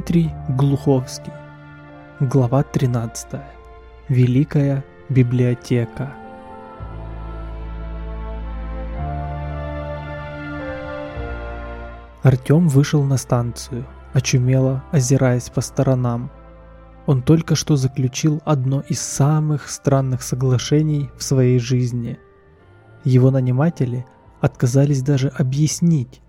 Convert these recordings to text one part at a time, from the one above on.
Дмитрий Глуховский. Глава 13. Великая библиотека. Артём вышел на станцию, очумело озираясь по сторонам. Он только что заключил одно из самых странных соглашений в своей жизни. Его наниматели отказались даже объяснить,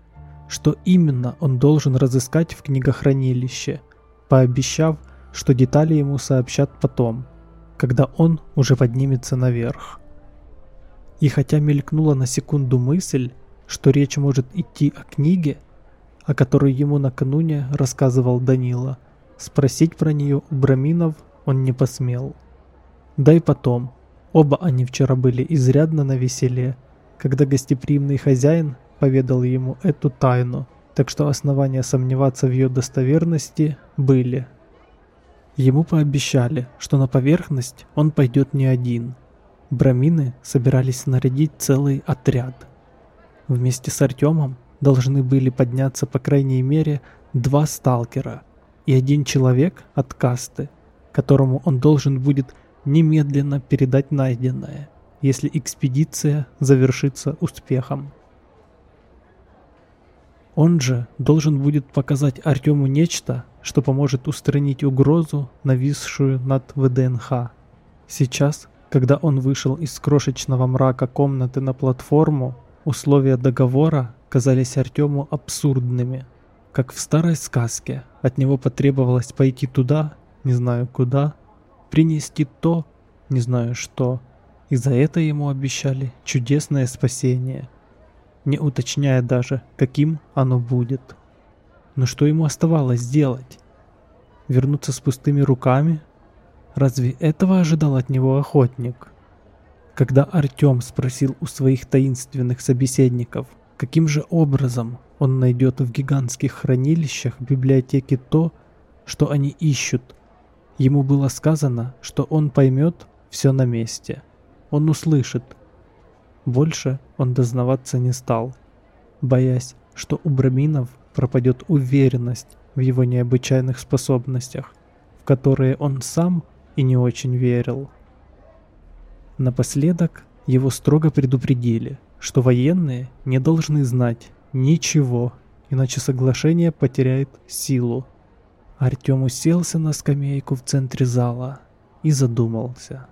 что именно он должен разыскать в книгохранилище, пообещав, что детали ему сообщат потом, когда он уже поднимется наверх. И хотя мелькнула на секунду мысль, что речь может идти о книге, о которой ему накануне рассказывал Данила, спросить про нее у Браминов он не посмел. Да и потом, оба они вчера были изрядно на веселе, когда гостеприимный хозяин поведал ему эту тайну, так что основания сомневаться в ее достоверности были. Ему пообещали, что на поверхность он пойдет не один. Брамины собирались нарядить целый отряд. Вместе с Артемом должны были подняться по крайней мере два сталкера и один человек от касты, которому он должен будет немедленно передать найденное, если экспедиция завершится успехом. Он же должен будет показать Артему нечто, что поможет устранить угрозу, нависшую над ВДНХ. Сейчас, когда он вышел из крошечного мрака комнаты на платформу, условия договора казались Артему абсурдными. Как в старой сказке, от него потребовалось пойти туда, не знаю куда, принести то, не знаю что, и за это ему обещали чудесное спасение – не уточняя даже, каким оно будет. Но что ему оставалось делать? Вернуться с пустыми руками? Разве этого ожидал от него охотник? Когда Артем спросил у своих таинственных собеседников, каким же образом он найдет в гигантских хранилищах библиотеки то, что они ищут, ему было сказано, что он поймет все на месте. Он услышит – больше он дознаваться не стал, боясь, что у Браминов пропадет уверенность в его необычайных способностях, в которые он сам и не очень верил. Напоследок его строго предупредили, что военные не должны знать ничего, иначе соглашение потеряет силу. Артем уселся на скамейку в центре зала и задумался.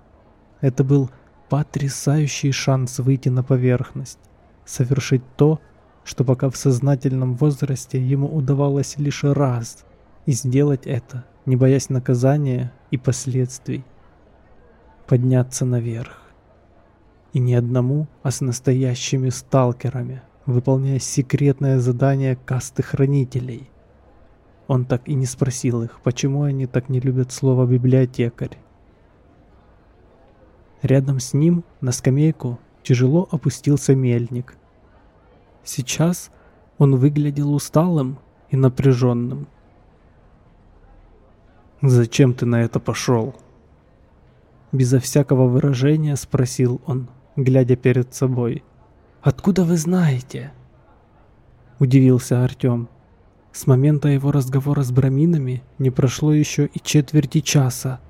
Это был потрясающий шанс выйти на поверхность, совершить то, что пока в сознательном возрасте ему удавалось лишь раз, и сделать это, не боясь наказания и последствий. Подняться наверх. И не одному, а с настоящими сталкерами, выполняя секретное задание касты хранителей. Он так и не спросил их, почему они так не любят слово «библиотекарь». Рядом с ним, на скамейку, тяжело опустился мельник. Сейчас он выглядел усталым и напряженным. «Зачем ты на это пошел?» Безо всякого выражения спросил он, глядя перед собой. «Откуда вы знаете?» Удивился Артем. С момента его разговора с браминами не прошло еще и четверти часа.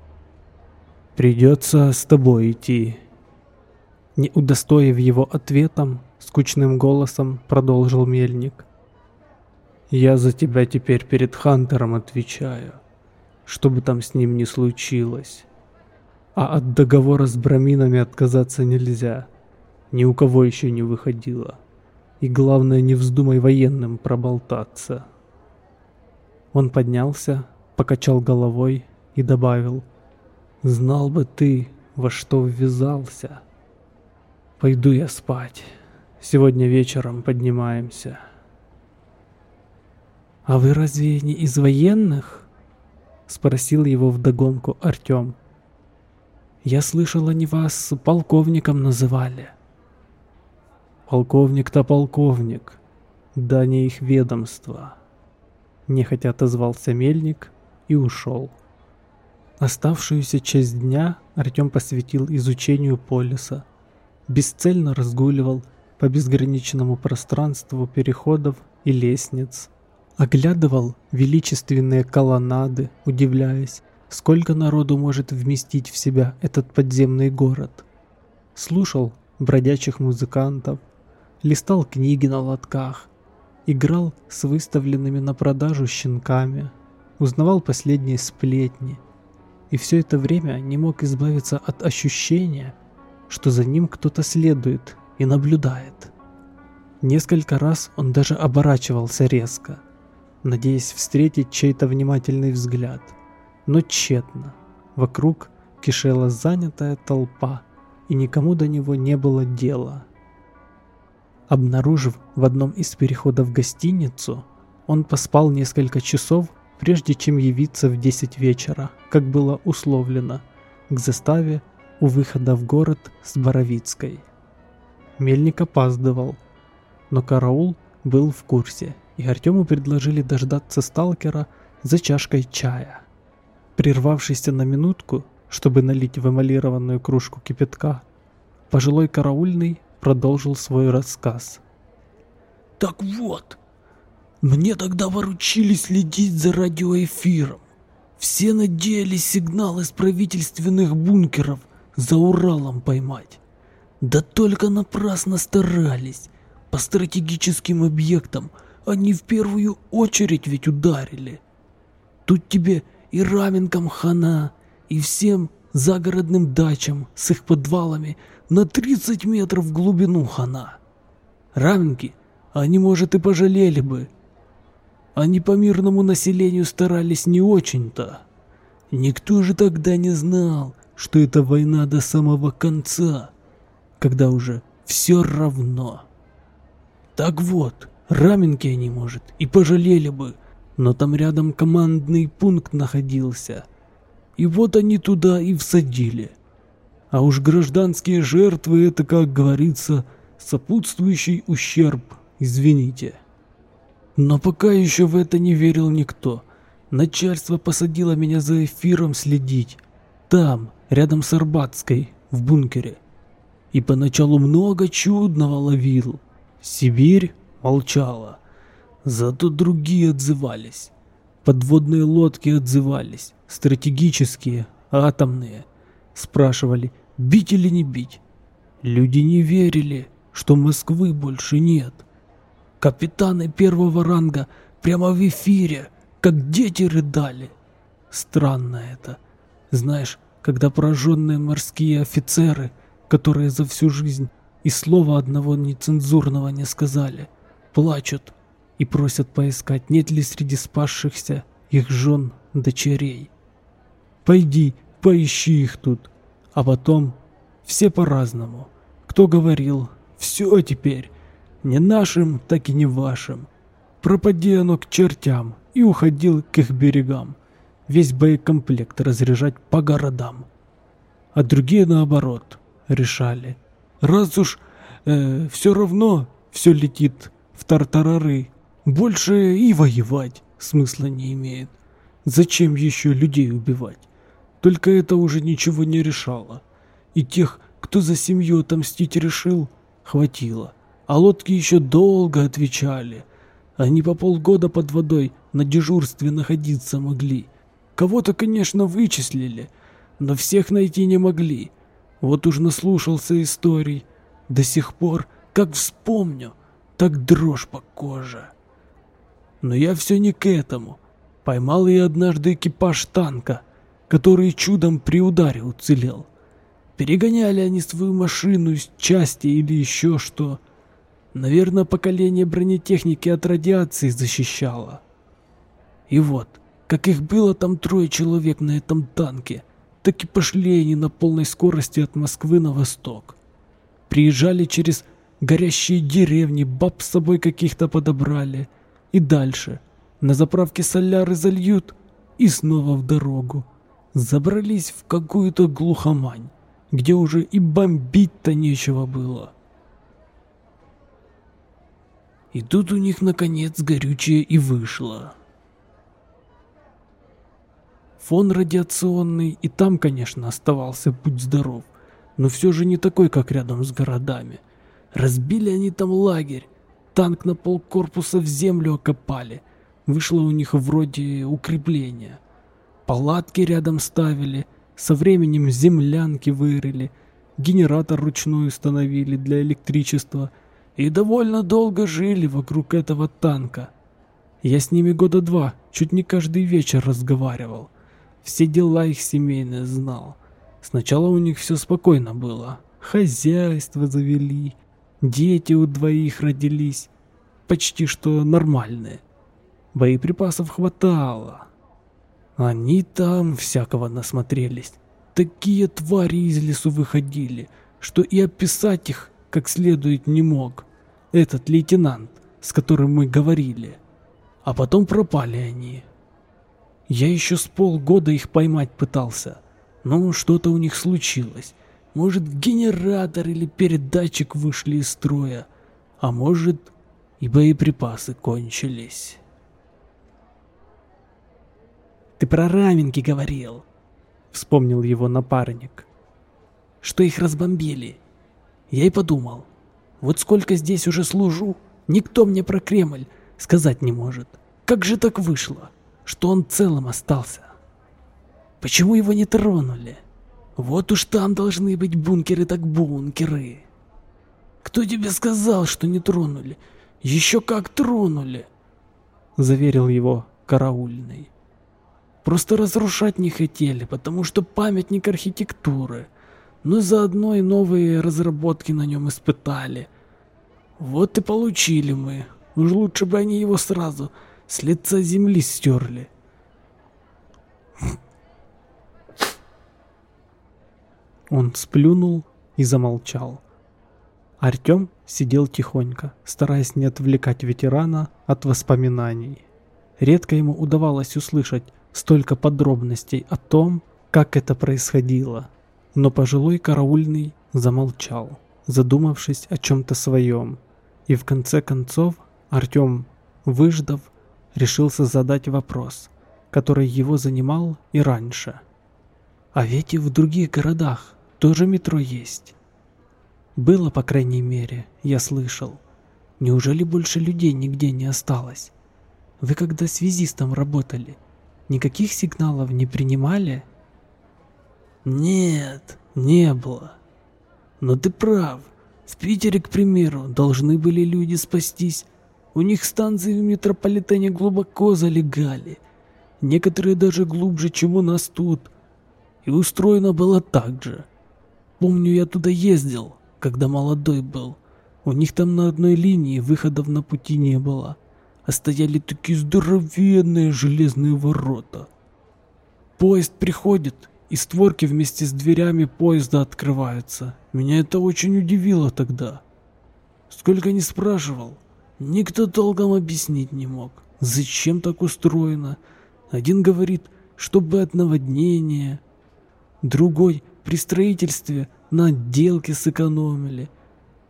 Придется с тобой идти. Не удостоив его ответом, скучным голосом продолжил Мельник. Я за тебя теперь перед Хантером отвечаю, что бы там с ним ни случилось. А от договора с браминами отказаться нельзя. Ни у кого еще не выходило. И главное, не вздумай военным проболтаться. Он поднялся, покачал головой и добавил. Знал бы ты, во что ввязался. Пойду я спать. Сегодня вечером поднимаемся. А вы разве не из военных? Спросил его вдогонку Артем. Я слышал, они вас полковником называли. Полковник-то полковник, да не их ведомство. Нехотя отозвался мельник и ушел. Оставшуюся часть дня Артем посвятил изучению полиса. Бесцельно разгуливал по безграничному пространству переходов и лестниц. Оглядывал величественные колоннады, удивляясь, сколько народу может вместить в себя этот подземный город. Слушал бродячих музыкантов, листал книги на лотках, играл с выставленными на продажу щенками, узнавал последние сплетни. И все это время не мог избавиться от ощущения, что за ним кто-то следует и наблюдает. Несколько раз он даже оборачивался резко, надеясь встретить чей-то внимательный взгляд, но тщетно. Вокруг кишела занятая толпа, и никому до него не было дела. Обнаружив в одном из переходов гостиницу, он поспал несколько часов, прежде чем явиться в 10 вечера, как было условлено, к заставе у выхода в город с Боровицкой. Мельник опаздывал, но караул был в курсе, и Артему предложили дождаться сталкера за чашкой чая. Прервавшийся на минутку, чтобы налить в эмалированную кружку кипятка, пожилой караульный продолжил свой рассказ. «Так вот, мне тогда поручили следить за радиоэфиром. Все надеялись сигнал из правительственных бункеров за Уралом поймать. Да только напрасно старались. По стратегическим объектам они в первую очередь ведь ударили. Тут тебе и раменкам хана, и всем загородным дачам с их подвалами на 30 метров в глубину хана. Раменки они, может, и пожалели бы. Они по мирному населению старались не очень-то. Никто же тогда не знал, что это война до самого конца, когда уже все равно. Так вот, раменки они, может, и пожалели бы, но там рядом командный пункт находился. И вот они туда и всадили. А уж гражданские жертвы это, как говорится, сопутствующий ущерб, извините. Но пока еще в это не верил никто. Начальство посадило меня за эфиром следить. Там, рядом с Арбатской, в бункере. И поначалу много чудного ловил. Сибирь молчала. Зато другие отзывались. Подводные лодки отзывались. Стратегические, атомные. Спрашивали, бить или не бить. Люди не верили, что Москвы больше нет. Капитаны первого ранга прямо в эфире, как дети рыдали. Странно это. Знаешь, когда пораженные морские офицеры, которые за всю жизнь и слова одного нецензурного не сказали, плачут и просят поискать, нет ли среди спасшихся их жен, дочерей. Пойди, поищи их тут, а потом все по-разному. Кто говорил, все теперь, не нашим, так и не вашим. Пропади оно к чертям и уходил к их берегам весь боекомплект разряжать по городам. А другие, наоборот, решали. Раз уж э, все равно все летит в тартарары, больше и воевать смысла не имеет. Зачем еще людей убивать? Только это уже ничего не решало. И тех, кто за семью отомстить решил, хватило. А лодки еще долго отвечали. Они по полгода под водой на дежурстве находиться могли. Кого-то, конечно, вычислили, но всех найти не могли. Вот уж наслушался историй. До сих пор, как вспомню, так дрожь по коже. Но я все не к этому. Поймал я однажды экипаж танка, который чудом при ударе уцелел. Перегоняли они свою машину из части или еще что. Наверное, поколение бронетехники от радиации защищало. И вот, как их было там трое человек на этом танке, так и пошли они на полной скорости от Москвы на восток. Приезжали через горящие деревни, баб с собой каких-то подобрали. И дальше. На заправке соляры зальют и снова в дорогу. Забрались в какую-то глухомань, где уже и бомбить-то нечего было. И тут у них наконец горючее и вышло. Фон радиационный, и там, конечно, оставался, будь здоров, но все же не такой, как рядом с городами. Разбили они там лагерь, танк на полкорпуса в землю окопали, вышло у них вроде укрепления. Палатки рядом ставили, со временем землянки вырыли, генератор ручной установили для электричества и довольно долго жили вокруг этого танка. Я с ними года два, чуть не каждый вечер разговаривал. Все дела их семейные знал. Сначала у них все спокойно было. Хозяйство завели, дети у двоих родились, почти что нормальные. Боеприпасов хватало. Они там всякого насмотрелись. Такие твари из лесу выходили, что и описать их как следует не мог. Этот лейтенант, с которым мы говорили. А потом пропали они. Я еще с полгода их поймать пытался. Но что-то у них случилось. Может, генератор или передатчик вышли из строя. А может, и боеприпасы кончились. «Ты про раменки говорил», — вспомнил его напарник. «Что их разбомбили?» Я и подумал, вот сколько здесь уже служу, никто мне про Кремль сказать не может. Как же так вышло, что он целым остался? Почему его не тронули? Вот уж там должны быть бункеры так бункеры. Кто тебе сказал, что не тронули? Еще как тронули, заверил его караульный. Просто разрушать не хотели, потому что памятник архитектуры. Но заодно и новые разработки на нем испытали. Вот и получили мы. Уж лучше бы они его сразу с лица земли стерли. Он сплюнул и замолчал. Артем сидел тихонько, стараясь не отвлекать ветерана от воспоминаний. Редко ему удавалось услышать столько подробностей о том, как это происходило. Но пожилой караульный замолчал, задумавшись о чем-то своем. И в конце концов Артем, выждав, решился задать вопрос, который его занимал и раньше. А ведь и в других городах тоже метро есть. Было, по крайней мере, я слышал. Неужели больше людей нигде не осталось? Вы когда связистом работали, никаких сигналов не принимали? Нет, не было. Но ты прав. В Питере, к примеру, должны были люди спастись. У них станции в метрополитене глубоко залегали. Некоторые даже глубже, чем у нас тут. И устроено было так же. Помню, я туда ездил, когда молодой был. У них там на одной линии выходов на пути не было, а стояли такие здоровенные железные ворота. Поезд приходит, и створки вместе с дверями поезда открываются. Меня это очень удивило тогда. Сколько не спрашивал, никто толком объяснить не мог, зачем так устроено. Один говорит, чтобы от наводнения, другой при строительстве на отделке сэкономили.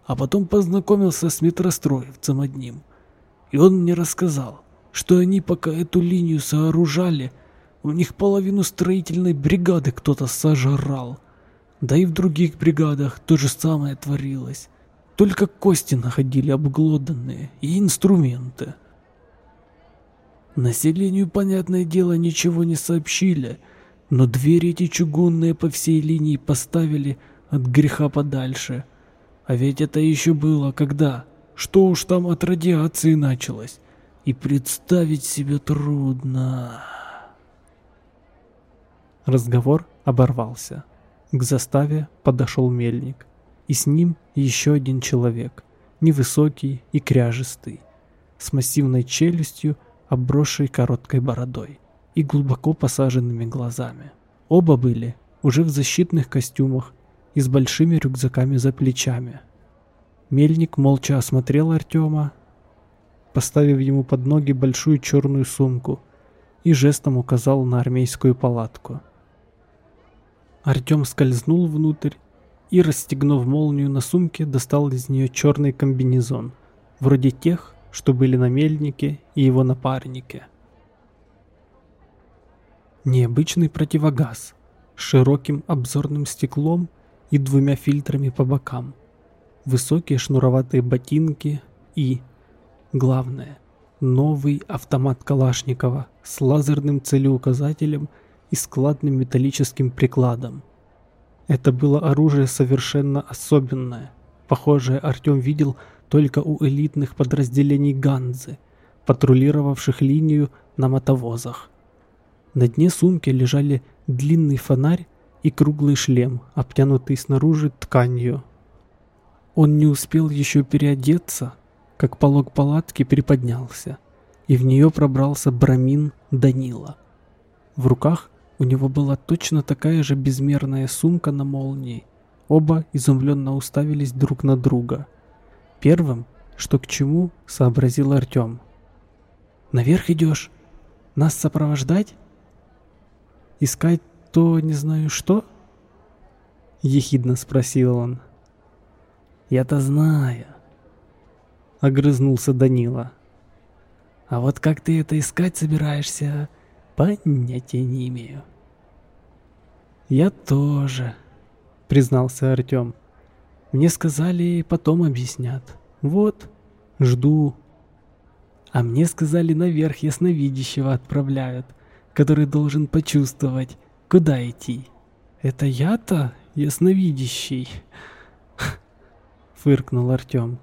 А потом познакомился с метростроевцем одним. И он мне рассказал, что они пока эту линию сооружали, у них половину строительной бригады кто-то сожрал. Да и в других бригадах то же самое творилось. Только кости находили обглоданные и инструменты. Населению, понятное дело, ничего не сообщили, но двери эти чугунные по всей линии поставили от греха подальше. А ведь это еще было когда? Что уж там от радиации началось. И представить себе трудно. Разговор оборвался. К заставе подошел мельник. И с ним еще один человек. Невысокий и кряжистый. С массивной челюстью, обросшей короткой бородой и глубоко посаженными глазами. Оба были уже в защитных костюмах и с большими рюкзаками за плечами. Мельник молча осмотрел Артема, поставив ему под ноги большую черную сумку и жестом указал на армейскую палатку. Артем скользнул внутрь и, расстегнув молнию на сумке, достал из нее черный комбинезон, вроде тех, что были на мельнике и его напарнике. Необычный противогаз с широким обзорным стеклом и двумя фильтрами по бокам, высокие шнуроватые ботинки и, главное, новый автомат Калашникова с лазерным целеуказателем и складным металлическим прикладом. Это было оружие совершенно особенное. Похожее Артем видел только у элитных подразделений Ганзы, патрулировавших линию на мотовозах. На дне сумки лежали длинный фонарь и круглый шлем, обтянутый снаружи тканью. Он не успел еще переодеться, как полог палатки приподнялся, и в нее пробрался Брамин Данила. В руках у него была точно такая же безмерная сумка на молнии. Оба изумленно уставились друг на друга. Первым, что к чему, сообразил Артем. «Наверх идешь? Нас сопровождать? Искать то не знаю что?» Ехидно спросил он. «Я-то знаю», огрызнулся Данила. А вот как ты это искать собираешься, понятия не имею. Я тоже, признался Артем. Мне сказали, потом объяснят. Вот, жду. А мне сказали, наверх ясновидящего отправляют, который должен почувствовать, куда идти. Это я-то ясновидящий? Фыркнул Артем.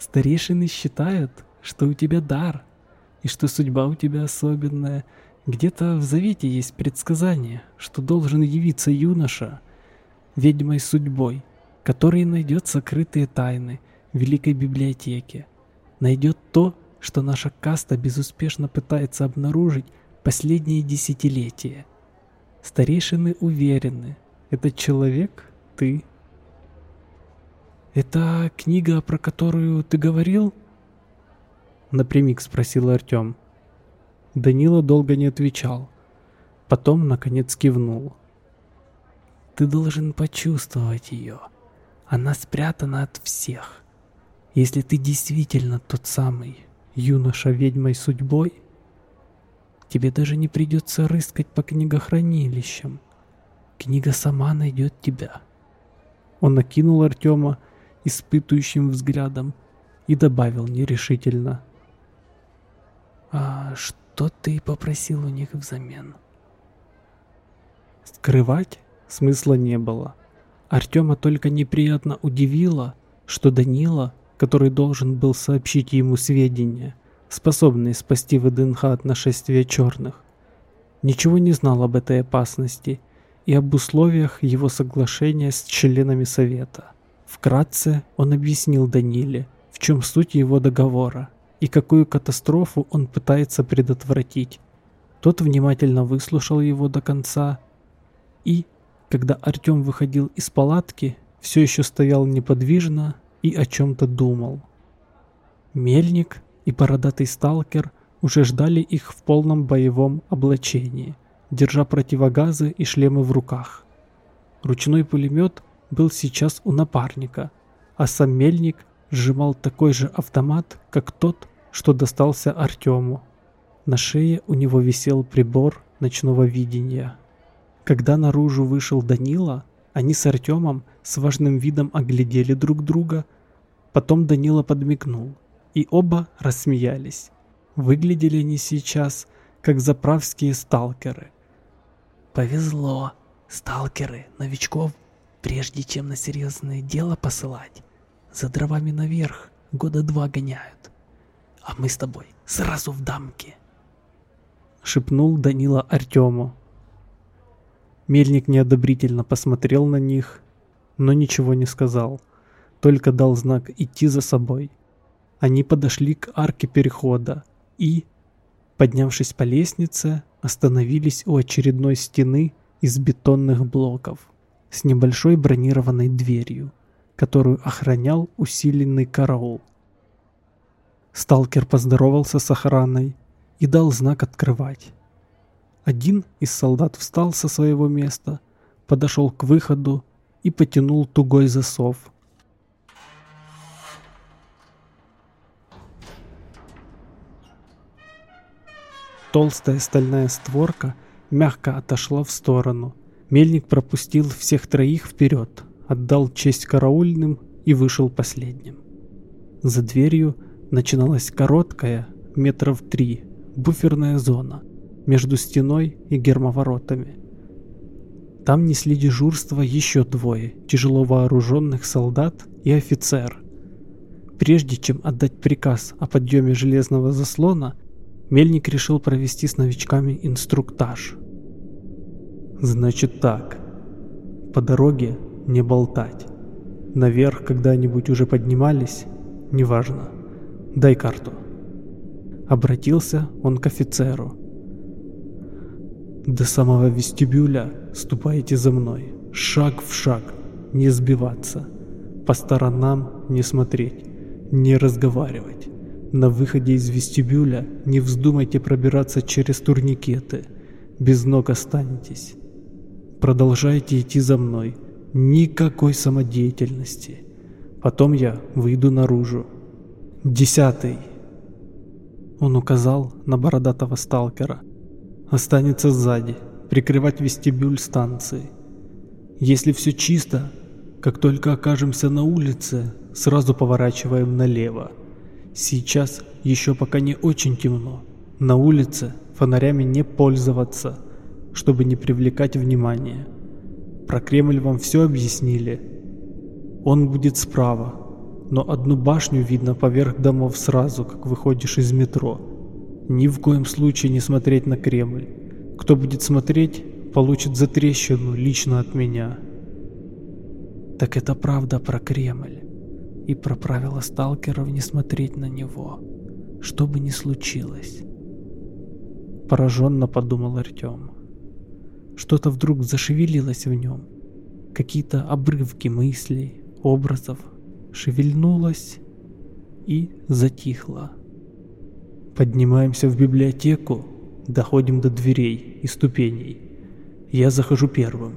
Старейшины считают, что у тебя дар, и что судьба у тебя особенная. Где-то в Завете есть предсказание, что должен явиться юноша, ведьмой судьбой, который найдет сокрытые тайны Великой Библиотеке, найдет то, что наша каста безуспешно пытается обнаружить последние десятилетия. Старейшины уверены, этот человек — ты. «Это книга, про которую ты говорил?» Напрямик спросил Артем. Данила долго не отвечал. Потом, наконец, кивнул. «Ты должен почувствовать ее. Она спрятана от всех. Если ты действительно тот самый юноша ведьмой судьбой, тебе даже не придется рыскать по книгохранилищам. Книга сама найдет тебя». Он накинул Артема испытывающим взглядом и добавил нерешительно. «А что ты попросил у них взамен?» Скрывать смысла не было. Артема только неприятно удивило, что Данила, который должен был сообщить ему сведения, способные спасти ВДНХ от нашествия черных, ничего не знал об этой опасности и об условиях его соглашения с членами Совета. Вкратце он объяснил Даниле, в чем суть его договора и какую катастрофу он пытается предотвратить. Тот внимательно выслушал его до конца и, когда Артем выходил из палатки, все еще стоял неподвижно и о чем-то думал. Мельник и бородатый сталкер уже ждали их в полном боевом облачении, держа противогазы и шлемы в руках. Ручной пулемет был сейчас у напарника, а сам мельник сжимал такой же автомат, как тот, что достался Артему. На шее у него висел прибор ночного видения. Когда наружу вышел Данила, они с Артемом с важным видом оглядели друг друга, потом Данила подмигнул, и оба рассмеялись. Выглядели они сейчас, как заправские сталкеры. «Повезло, сталкеры, новичков Прежде чем на серьезное дело посылать, за дровами наверх года два гоняют. А мы с тобой сразу в дамке. Шепнул Данила Артему. Мельник неодобрительно посмотрел на них, но ничего не сказал, только дал знак идти за собой. Они подошли к арке перехода и, поднявшись по лестнице, остановились у очередной стены из бетонных блоков с небольшой бронированной дверью, которую охранял усиленный караул. Сталкер поздоровался с охраной и дал знак открывать. Один из солдат встал со своего места, подошел к выходу и потянул тугой засов. Толстая стальная створка мягко отошла в сторону, Мельник пропустил всех троих вперед, отдал честь караульным и вышел последним. За дверью начиналась короткая, метров три, буферная зона между стеной и гермоворотами. Там несли дежурство еще двое тяжело вооруженных солдат и офицер. Прежде чем отдать приказ о подъеме железного заслона, Мельник решил провести с новичками инструктаж. Значит так. По дороге не болтать. Наверх когда-нибудь уже поднимались? Неважно. Дай карту. Обратился он к офицеру. До самого вестибюля ступайте за мной. Шаг в шаг. Не сбиваться. По сторонам не смотреть. Не разговаривать. На выходе из вестибюля не вздумайте пробираться через турникеты. Без ног останетесь. Продолжайте идти за мной. Никакой самодеятельности. Потом я выйду наружу. Десятый. Он указал на бородатого сталкера. Останется сзади, прикрывать вестибюль станции. Если все чисто, как только окажемся на улице, сразу поворачиваем налево. Сейчас еще пока не очень темно. На улице фонарями не пользоваться, чтобы не привлекать внимания. Про Кремль вам все объяснили. Он будет справа, но одну башню видно поверх домов сразу, как выходишь из метро. Ни в коем случае не смотреть на Кремль. Кто будет смотреть, получит затрещину лично от меня. Так это правда про Кремль и про правила сталкеров не смотреть на него, что бы ни случилось. Пораженно подумал Артем. Что-то вдруг зашевелилось в нем. Какие-то обрывки мыслей, образов шевельнулось и затихло. Поднимаемся в библиотеку, доходим до дверей и ступеней. Я захожу первым.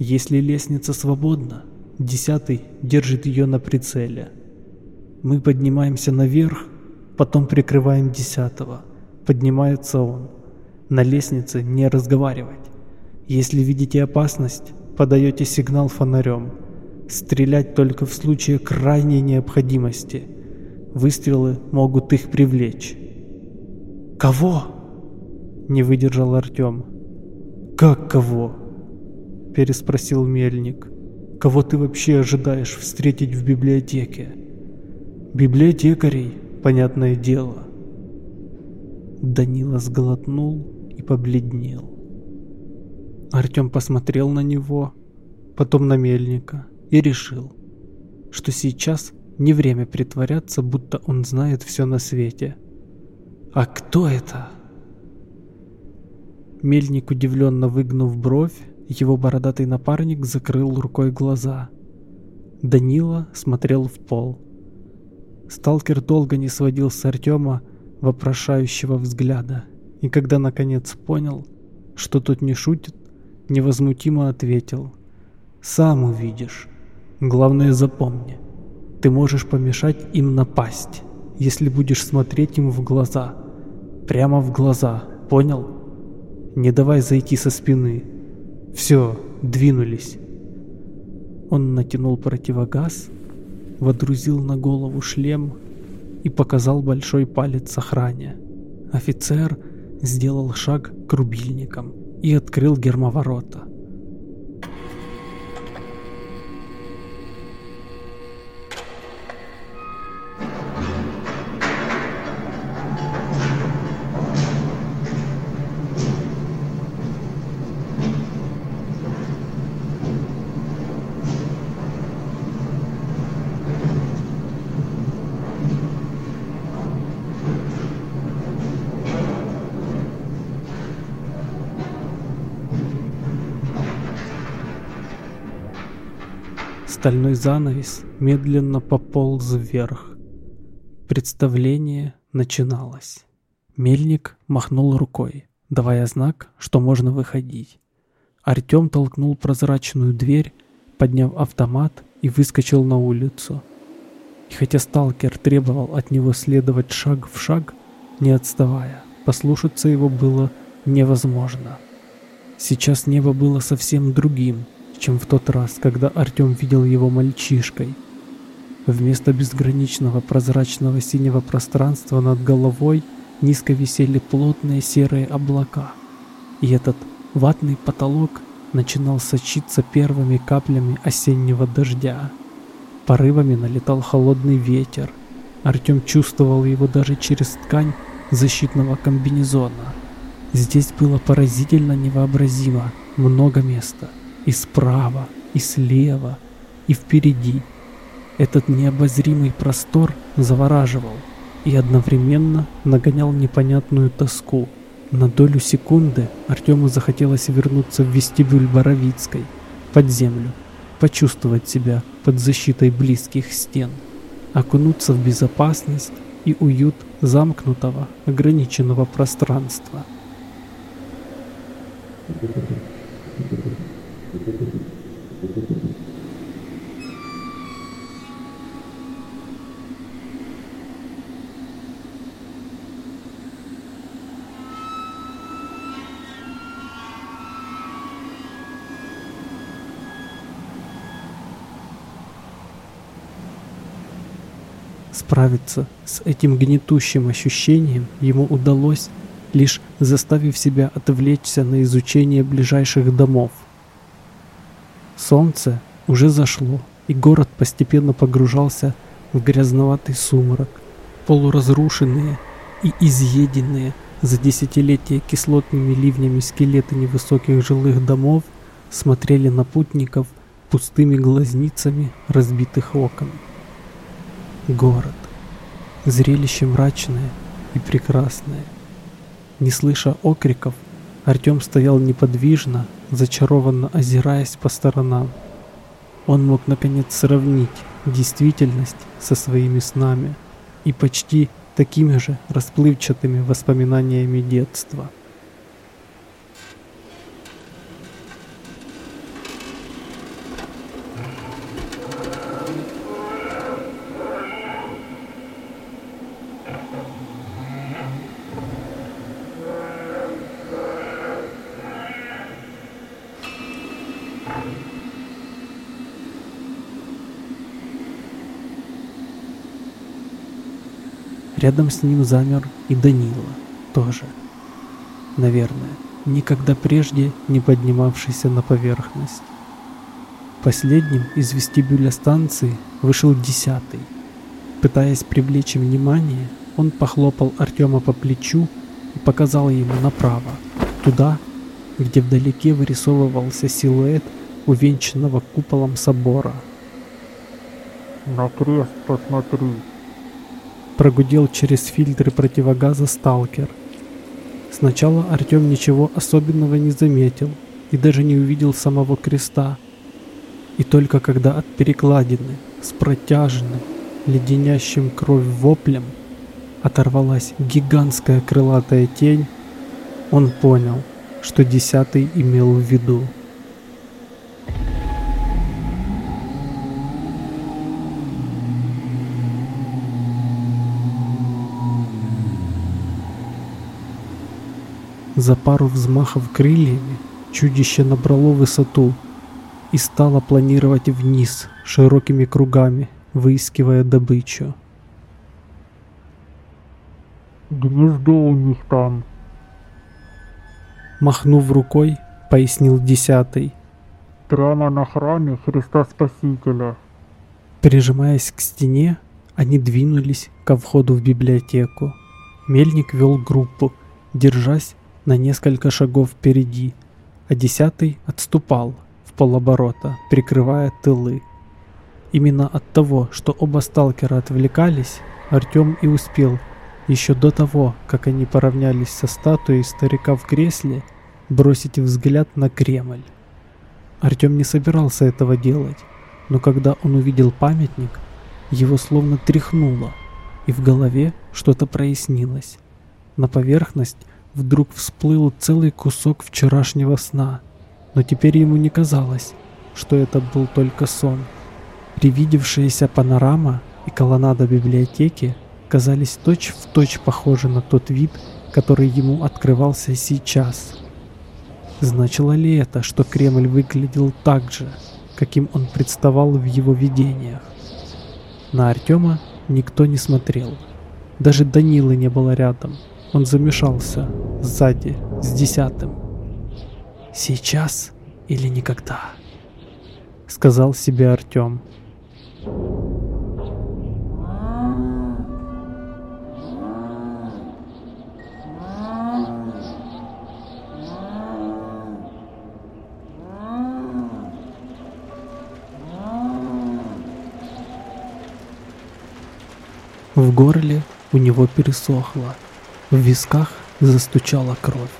Если лестница свободна, Десятый держит ее на прицеле. Мы поднимаемся наверх, потом прикрываем десятого. Поднимается он. На лестнице не разговаривать. Если видите опасность, подаете сигнал фонарем. Стрелять только в случае крайней необходимости. Выстрелы могут их привлечь. «Кого?» – не выдержал Артем. «Как кого?» – переспросил Мельник. Кого ты вообще ожидаешь встретить в библиотеке? Библиотекарей, понятное дело. Данила сглотнул и побледнел. Артем посмотрел на него, потом на Мельника и решил, что сейчас не время притворяться, будто он знает все на свете. «А кто это?» Мельник, удивленно выгнув бровь, его бородатый напарник закрыл рукой глаза. Данила смотрел в пол. Сталкер долго не сводил с Артема вопрошающего взгляда, и когда наконец понял, что тот не шутит, невозмутимо ответил. «Сам увидишь. Главное запомни, ты можешь помешать им напасть, если будешь смотреть им в глаза. Прямо в глаза, понял? Не давай зайти со спины, все, двинулись. Он натянул противогаз, водрузил на голову шлем и показал большой палец охране. Офицер сделал шаг к рубильникам и открыл гермоворота. Стальной занавес медленно пополз вверх. Представление начиналось. Мельник махнул рукой, давая знак, что можно выходить. Артем толкнул прозрачную дверь, подняв автомат и выскочил на улицу. И хотя сталкер требовал от него следовать шаг в шаг, не отставая, послушаться его было невозможно. Сейчас небо было совсем другим, чем в тот раз, когда Артем видел его мальчишкой. Вместо безграничного прозрачного синего пространства над головой низко висели плотные серые облака. И этот ватный потолок начинал сочиться первыми каплями осеннего дождя. Порывами налетал холодный ветер. Артем чувствовал его даже через ткань защитного комбинезона. Здесь было поразительно невообразимо много места. И справа, и слева, и впереди. Этот необозримый простор завораживал и одновременно нагонял непонятную тоску. На долю секунды Артему захотелось вернуться в вестибюль Боровицкой, под землю, почувствовать себя под защитой близких стен, окунуться в безопасность и уют замкнутого, ограниченного пространства. Справиться с этим гнетущим ощущением ему удалось, лишь заставив себя отвлечься на изучение ближайших домов. Солнце уже зашло, и город постепенно погружался в грязноватый сумрак. Полуразрушенные и изъеденные за десятилетия кислотными ливнями скелеты невысоких жилых домов смотрели на путников пустыми глазницами разбитых окон. Город. Зрелище мрачное и прекрасное. Не слыша окриков, Артем стоял неподвижно, зачарованно озираясь по сторонам. Он мог наконец сравнить действительность со своими снами и почти такими же расплывчатыми воспоминаниями детства. Рядом с ним замер и Данила тоже. Наверное, никогда прежде не поднимавшийся на поверхность. Последним из вестибюля станции вышел десятый. Пытаясь привлечь внимание, он похлопал Артема по плечу и показал ему направо, туда, где вдалеке вырисовывался силуэт увенчанного куполом собора. «На крест посмотри», прогудел через фильтры противогаза сталкер. Сначала Артем ничего особенного не заметил и даже не увидел самого креста. И только когда от перекладины с протяжным, леденящим кровь воплем оторвалась гигантская крылатая тень, он понял, что десятый имел в виду. За пару взмахов крыльями чудище набрало высоту и стало планировать вниз широкими кругами, выискивая добычу. «Гнездо у них там», Махнув рукой, пояснил десятый. «Прямо на храме Христа Спасителя». Прижимаясь к стене, они двинулись ко входу в библиотеку. Мельник вел группу, держась на несколько шагов впереди, а десятый отступал в полоборота, прикрывая тылы. Именно от того, что оба сталкера отвлекались, Артем и успел, еще до того, как они поравнялись со статуей старика в кресле, бросить взгляд на Кремль. Артем не собирался этого делать, но когда он увидел памятник, его словно тряхнуло, и в голове что-то прояснилось. На поверхность вдруг всплыл целый кусок вчерашнего сна, но теперь ему не казалось, что это был только сон. Привидевшаяся панорама и колоннада библиотеки казались точь-в-точь точь похожи на тот вид, который ему открывался сейчас. Значило ли это, что Кремль выглядел так же, каким он представал в его видениях? На Артема никто не смотрел. Даже Данилы не было рядом. Он замешался сзади, с десятым. «Сейчас или никогда?» Сказал себе Артем. В горле у него пересохло, в висках застучала кровь.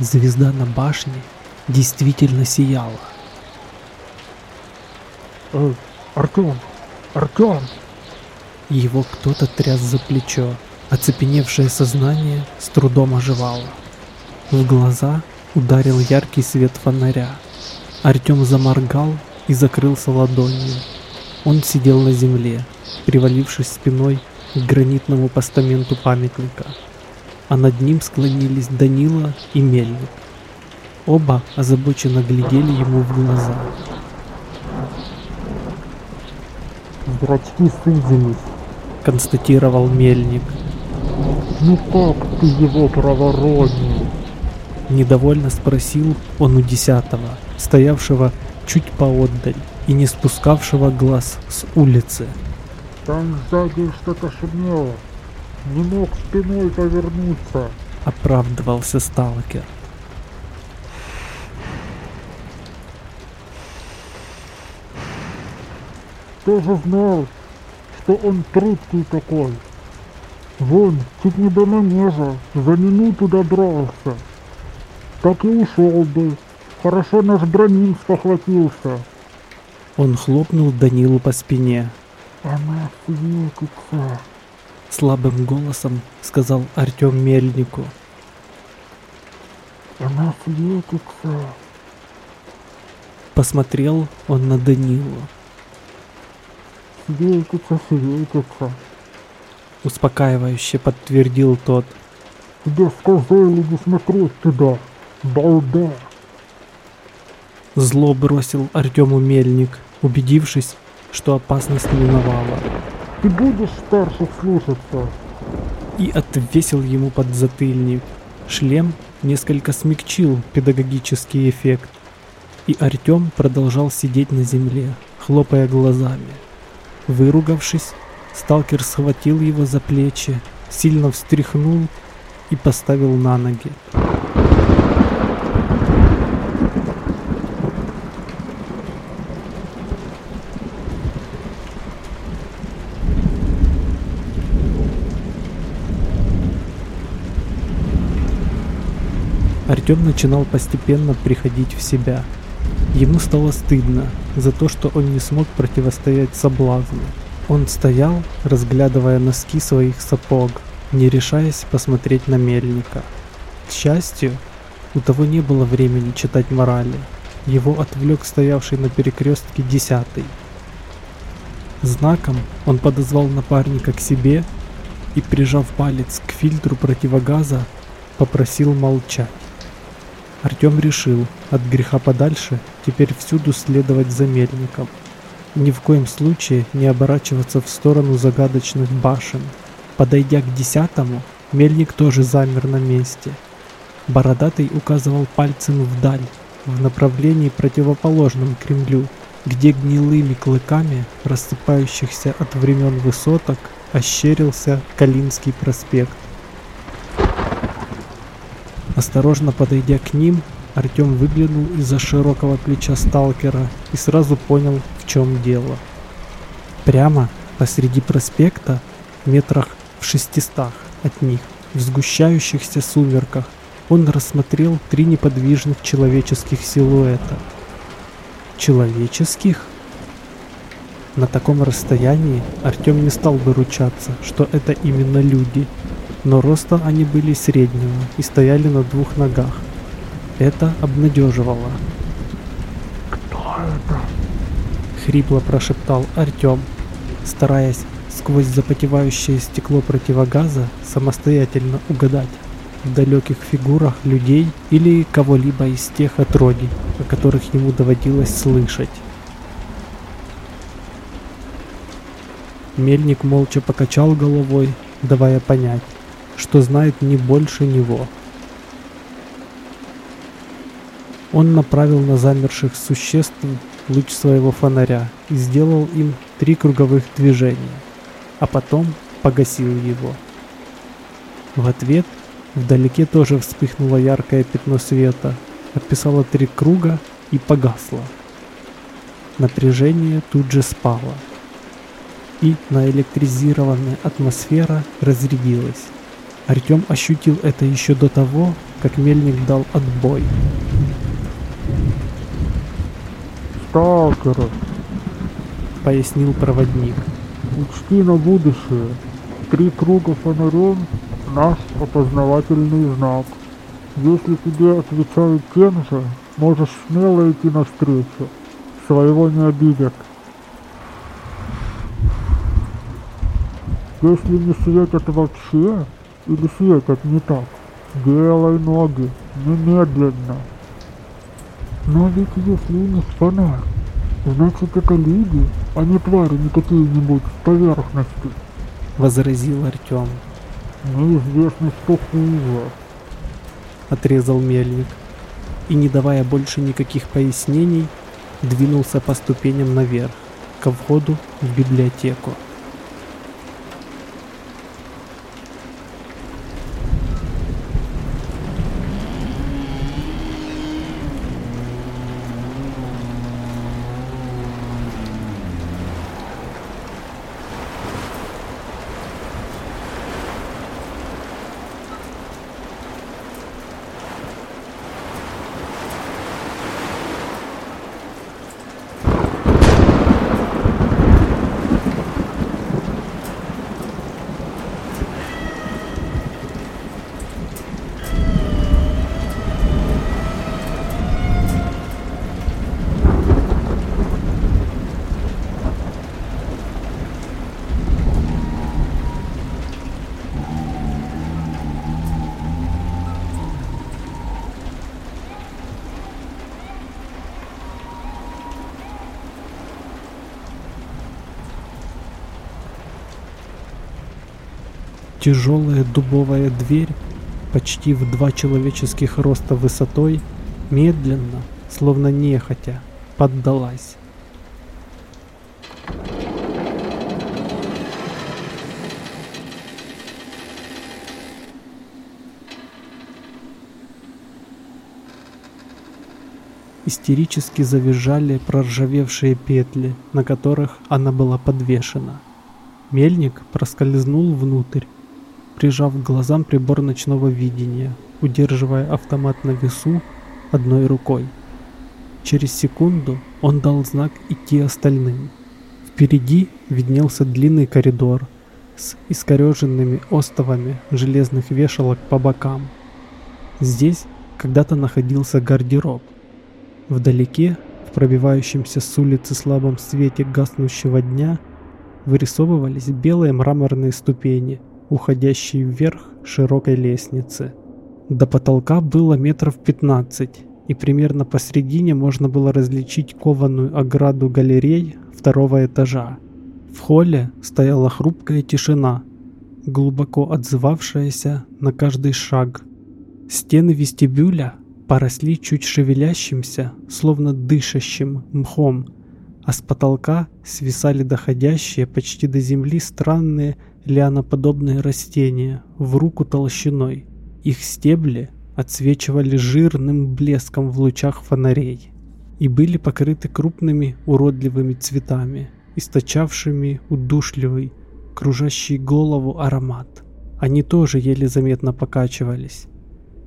Звезда на башне действительно сияла. Эй, Артем! Артем! Его кто-то тряс за плечо. Оцепеневшее сознание с трудом оживало. В глаза ударил яркий свет фонаря. Артем заморгал и закрылся ладонью. Он сидел на земле, привалившись спиной к гранитному постаменту памятника, а над ним склонились Данила и Мельник. Оба озабоченно глядели ему в глаза. Зрачки сузились. Констатировал Мельник. Ну как ты его проворонил? Недовольно спросил он у десятого, стоявшего чуть поотдаль и не спускавшего глаз с улицы. Там сзади что-то шумело. Не мог спиной повернуться. Оправдывался сталкер. Тоже знал, что он прыткий такой. Вон, чуть не до манежа, за минуту добрался. Так и ушел бы. Хорошо наш бронин спохватился. Он хлопнул Данилу по спине. Она светится. Слабым голосом сказал Артем Мельнику. Она светится. Посмотрел он на Данилу. Светится, светится. Успокаивающе подтвердил тот. Тебе сказали не смотреть туда. Балда. Зло бросил Артему Мельник, убедившись, что опасность миновала, Ты будешь старших слушаться? и отвесил ему подзатыльник. Шлем несколько смягчил педагогический эффект, и Артем продолжал сидеть на земле, хлопая глазами. Выругавшись, сталкер схватил его за плечи, сильно встряхнул и поставил на ноги. Артем начинал постепенно приходить в себя. Ему стало стыдно за то, что он не смог противостоять соблазну. Он стоял, разглядывая носки своих сапог, не решаясь посмотреть на мельника. К счастью, у того не было времени читать морали. Его отвлек стоявший на перекрестке десятый. Знаком он подозвал напарника к себе и, прижав палец к фильтру противогаза, попросил молчать. Артем решил от греха подальше теперь всюду следовать за мельником. Ни в коем случае не оборачиваться в сторону загадочных башен. Подойдя к десятому, мельник тоже замер на месте. Бородатый указывал пальцем вдаль, в направлении противоположном Кремлю, где гнилыми клыками, рассыпающихся от времен высоток, ощерился Калинский проспект. Осторожно подойдя к ним, Артем выглянул из-за широкого плеча сталкера и сразу понял, в чем дело. Прямо посреди проспекта, метрах в шестистах от них, в сгущающихся сумерках, он рассмотрел три неподвижных человеческих силуэта. Человеческих? На таком расстоянии Артем не стал бы ручаться, что это именно люди, но роста они были среднего и стояли на двух ногах. Это обнадеживало. Кто это? Хрипло прошептал Артем, стараясь сквозь запотевающее стекло противогаза самостоятельно угадать в далеких фигурах людей или кого-либо из тех отродий, о которых ему доводилось слышать. Мельник молча покачал головой, давая понять, что знает не больше него. Он направил на замерших существ луч своего фонаря и сделал им три круговых движения, а потом погасил его. В ответ вдалеке тоже вспыхнуло яркое пятно света, описало три круга и погасло. Напряжение тут же спало, и наэлектризированная атмосфера разрядилась. Артем ощутил это еще до того, как мельник дал отбой. «Сталкеры!» — пояснил проводник. «Учти на будущее. Три круга фонарем — наш опознавательный знак. Если тебе отвечают тем же, можешь смело идти навстречу. Своего не обидят. Если не светят вообще, или светят не так, делай ноги, немедленно. Но ведь если у них фонарь, значит это люди, а не твари не какие-нибудь с поверхности. Возразил Артем. Неизвестно, что хуже. Отрезал мельник. И не давая больше никаких пояснений, двинулся по ступеням наверх, ко входу в библиотеку. Тяжелая дубовая дверь, почти в два человеческих роста высотой, медленно, словно нехотя, поддалась. Истерически завизжали проржавевшие петли, на которых она была подвешена. Мельник проскользнул внутрь прижав к глазам прибор ночного видения, удерживая автомат на весу одной рукой. Через секунду он дал знак идти остальным. Впереди виднелся длинный коридор с искореженными остовами железных вешалок по бокам. Здесь когда-то находился гардероб. Вдалеке, в пробивающемся с улицы слабом свете гаснущего дня, вырисовывались белые мраморные ступени – уходящей вверх широкой лестницы. До потолка было метров 15, и примерно посредине можно было различить кованую ограду галерей второго этажа. В холле стояла хрупкая тишина, глубоко отзывавшаяся на каждый шаг. Стены вестибюля поросли чуть шевелящимся, словно дышащим мхом, а с потолка свисали доходящие почти до земли странные лианоподобные растения в руку толщиной. Их стебли отсвечивали жирным блеском в лучах фонарей и были покрыты крупными уродливыми цветами, источавшими удушливый, кружащий голову аромат. Они тоже еле заметно покачивались.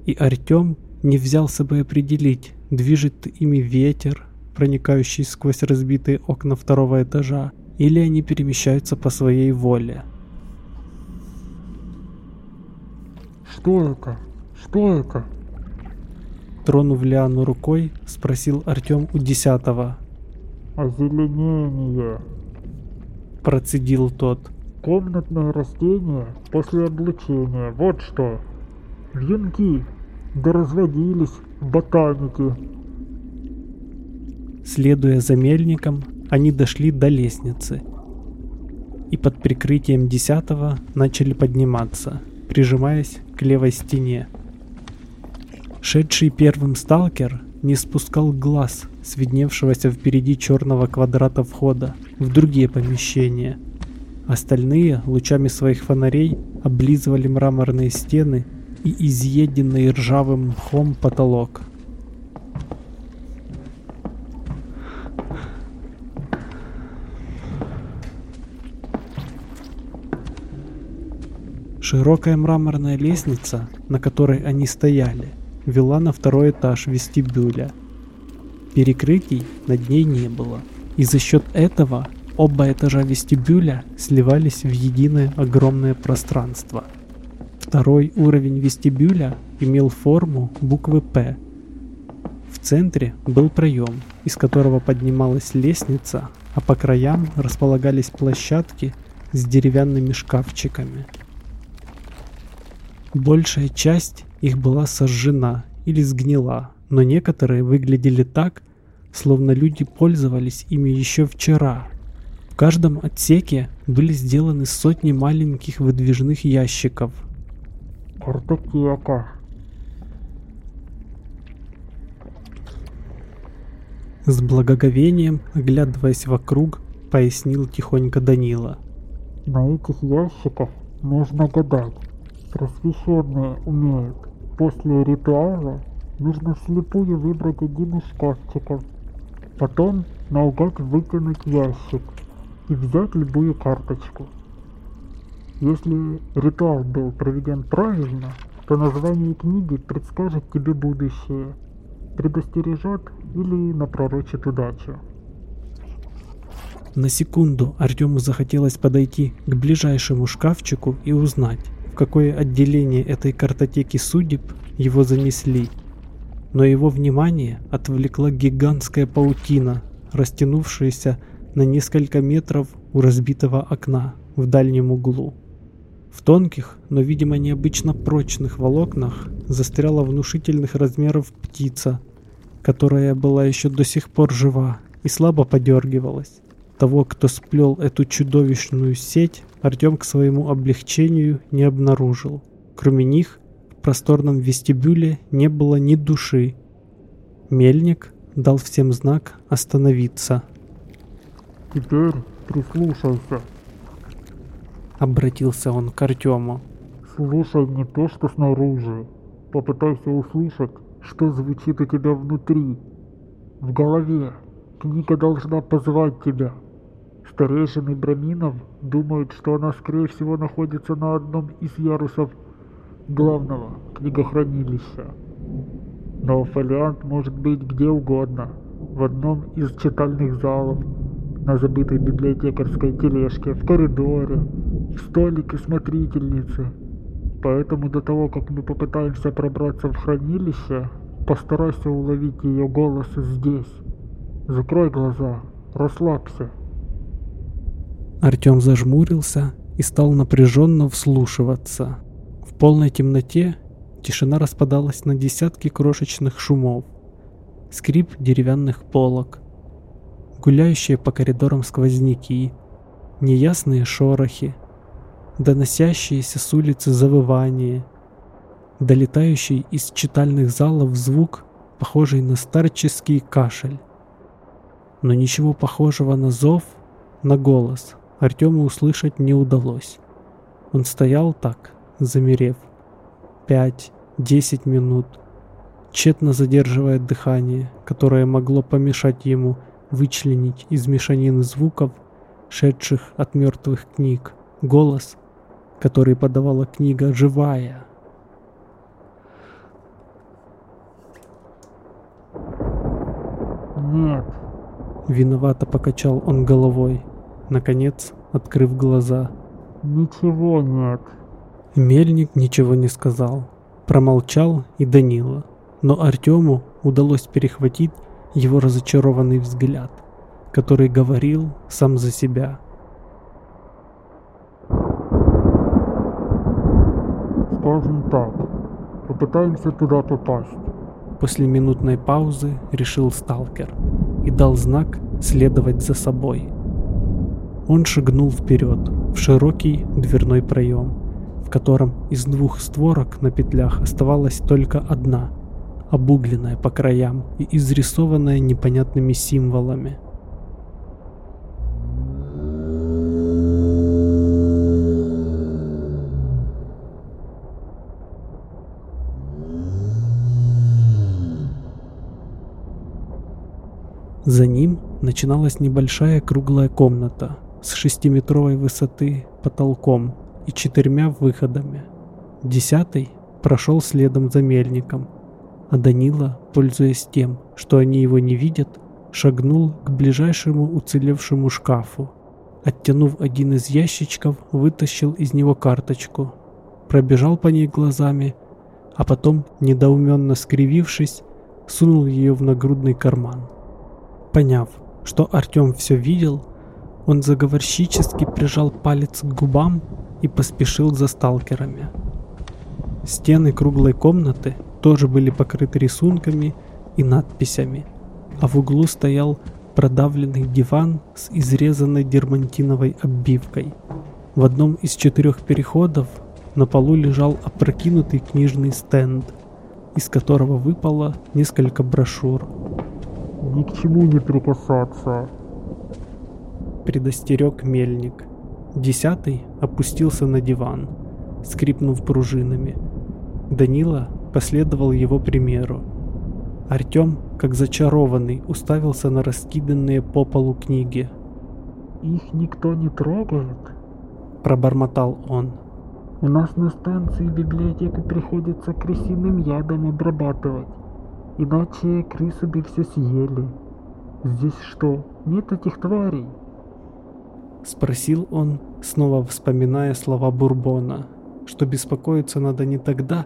И Артем не взялся бы определить, движет ими ветер, проникающий сквозь разбитые окна второго этажа, или они перемещаются по своей воле. Что это? Что это? Тронув Лиану рукой, спросил Артем у десятого. Озеленение. Процедил тот. Комнатное растение после облучения. Вот что. Вьюнки. Да разводились ботаники. Следуя за мельником, они дошли до лестницы. и под прикрытием десятого начали подниматься, прижимаясь к левой стене. Шедший первым сталкер не спускал глаз с видневшегося впереди черного квадрата входа в другие помещения. Остальные лучами своих фонарей облизывали мраморные стены и изъеденный ржавым мхом потолок. Широкая мраморная лестница, на которой они стояли, вела на второй этаж вестибюля. Перекрытий над ней не было, и за счет этого оба этажа вестибюля сливались в единое огромное пространство. Второй уровень вестибюля имел форму буквы «П». В центре был проем, из которого поднималась лестница, а по краям располагались площадки с деревянными шкафчиками. Большая часть их была сожжена или сгнила, но некоторые выглядели так, словно люди пользовались ими еще вчера. В каждом отсеке были сделаны сотни маленьких выдвижных ящиков. Картотека. С благоговением, оглядываясь вокруг, пояснил тихонько Данила. На этих ящиках можно гадать. Просвещенные умеют. После ритуала нужно вслепую выбрать один из шкафчиков. Потом наугад вытянуть ящик и взять любую карточку. Если ритуал был проведен правильно, то название книги предскажет тебе будущее, предостережет или напророчит удачу. На секунду Артему захотелось подойти к ближайшему шкафчику и узнать, какое отделение этой картотеки судеб его занесли. Но его внимание отвлекла гигантская паутина, растянувшаяся на несколько метров у разбитого окна в дальнем углу. В тонких, но, видимо, необычно прочных волокнах застряла внушительных размеров птица, которая была еще до сих пор жива и слабо подергивалась. Того, кто сплел эту чудовищную сеть, Артем к своему облегчению не обнаружил. Кроме них, в просторном вестибюле не было ни души. Мельник дал всем знак остановиться. Теперь прислушайся. Обратился он к Артему. Слушай не то, что снаружи. Попытайся услышать, что звучит у тебя внутри. В голове. Книга должна позвать тебя. Старейшины Браминов думают, что она, скорее всего, находится на одном из ярусов главного книгохранилища. Но фолиант может быть где угодно, в одном из читальных залов, на забытой библиотекарской тележке, в коридоре, в столике смотрительницы. Поэтому до того, как мы попытаемся пробраться в хранилище, постарайся уловить ее голос здесь. Закрой глаза, расслабься. Артем зажмурился и стал напряженно вслушиваться. В полной темноте тишина распадалась на десятки крошечных шумов. Скрип деревянных полок, гуляющие по коридорам сквозняки, неясные шорохи, доносящиеся с улицы завывания, долетающий из читальных залов звук, похожий на старческий кашель. Но ничего похожего на зов, на голос Артему услышать не удалось. Он стоял так, замерев. Пять-десять минут, тщетно задерживая дыхание, которое могло помешать ему вычленить из мешанины звуков, шедших от мертвых книг, голос, который подавала книга живая. Нет. Виновато покачал он головой наконец, открыв глаза. Ничего нет. Мельник ничего не сказал. Промолчал и Данила. Но Артему удалось перехватить его разочарованный взгляд, который говорил сам за себя. Скажем так, попытаемся туда попасть. После минутной паузы решил сталкер и дал знак следовать за собой. Он шагнул вперед, в широкий дверной проем, в котором из двух створок на петлях оставалась только одна, обугленная по краям и изрисованная непонятными символами. За ним начиналась небольшая круглая комната с шестиметровой высоты потолком и четырьмя выходами. Десятый прошел следом за мельником, а Данила, пользуясь тем, что они его не видят, шагнул к ближайшему уцелевшему шкафу. Оттянув один из ящичков, вытащил из него карточку, пробежал по ней глазами, а потом, недоуменно скривившись, сунул ее в нагрудный карман. Поняв, что Артем все видел, он заговорщически прижал палец к губам и поспешил за сталкерами. Стены круглой комнаты тоже были покрыты рисунками и надписями, а в углу стоял продавленный диван с изрезанной дермантиновой оббивкой. В одном из четырех переходов на полу лежал опрокинутый книжный стенд, из которого выпало несколько брошюр ни к чему не прикасаться. Предостерег мельник. Десятый опустился на диван, скрипнув пружинами. Данила последовал его примеру. Артем, как зачарованный, уставился на раскиданные по полу книги. «Их никто не трогает?» – пробормотал он. «У нас на станции библиотеку приходится крысиным ядом обрабатывать. Иначе крысы бы все съели. Здесь что, нет этих тварей? Спросил он, снова вспоминая слова Бурбона, что беспокоиться надо не тогда,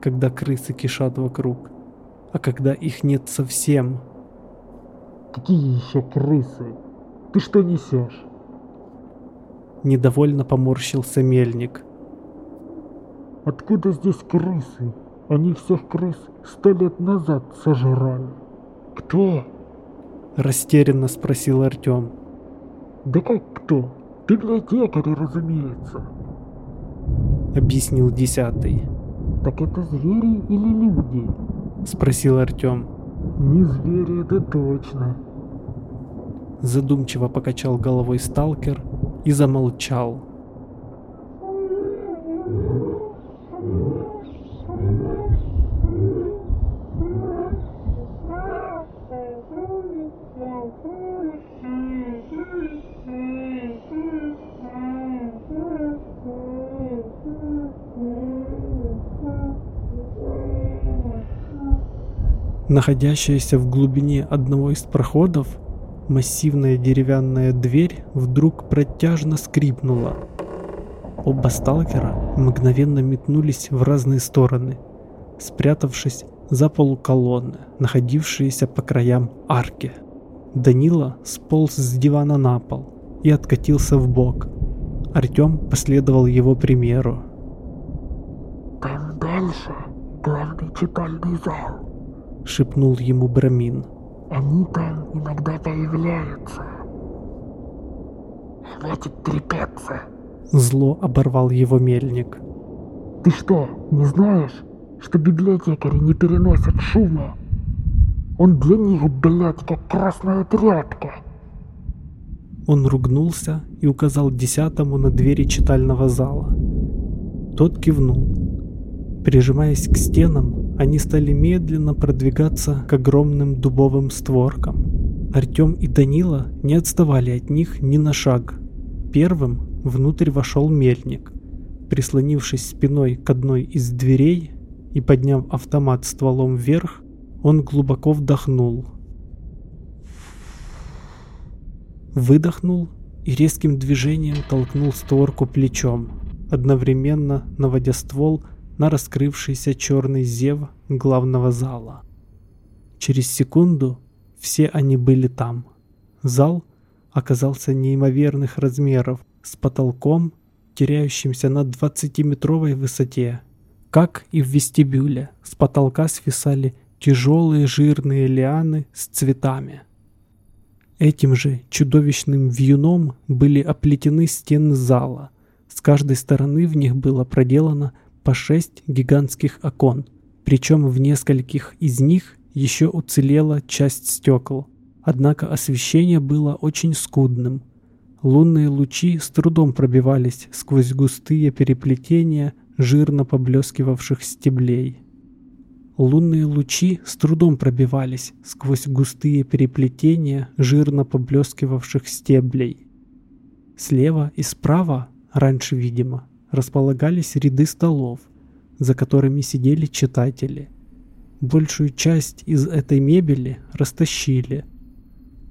когда крысы кишат вокруг, а когда их нет совсем. Какие еще крысы? Ты что несешь? Недовольно поморщился мельник. Откуда здесь крысы? Они всех крыс сто лет назад сожрали. Кто? Растерянно спросил Артем. Да как кто? Библиотекари, разумеется. Объяснил десятый. Так это звери или люди? Спросил Артем. Не звери, это точно. Задумчиво покачал головой сталкер и замолчал. Находящаяся в глубине одного из проходов, массивная деревянная дверь вдруг протяжно скрипнула. Оба сталкера мгновенно метнулись в разные стороны, спрятавшись за полуколонны, находившиеся по краям арки. Данила сполз с дивана на пол и откатился в бок. Артем последовал его примеру. «Там дальше главный читальный зал», — шепнул ему Брамин. «Они там иногда появляются. Хватит трепеться!» Зло оборвал его мельник. «Ты что, не знаешь, что библиотекари не переносят шума? Он для них, блядь, как красная тряпка!» Он ругнулся и указал десятому на двери читального зала. Тот кивнул. Прижимаясь к стенам, они стали медленно продвигаться к огромным дубовым створкам. Артем и Данила не отставали от них ни на шаг. Первым внутрь вошел мельник. Прислонившись спиной к одной из дверей и подняв автомат стволом вверх, он глубоко вдохнул. Выдохнул и резким движением толкнул створку плечом, одновременно наводя ствол на раскрывшийся черный зев главного зала. Через секунду все они были там. Зал оказался неимоверных размеров, с потолком, теряющимся на 20-метровой высоте. Как и в вестибюле, с потолка свисали тяжелые жирные лианы с цветами. Этим же чудовищным вьюном были оплетены стены зала. С каждой стороны в них было проделано по шесть гигантских окон, причем в нескольких из них еще уцелела часть стекол. Однако освещение было очень скудным. Лунные лучи с трудом пробивались сквозь густые переплетения жирно поблескивавших стеблей. Лунные лучи с трудом пробивались сквозь густые переплетения жирно поблескивавших стеблей. Слева и справа, раньше видимо, располагались ряды столов, за которыми сидели читатели. Большую часть из этой мебели растащили,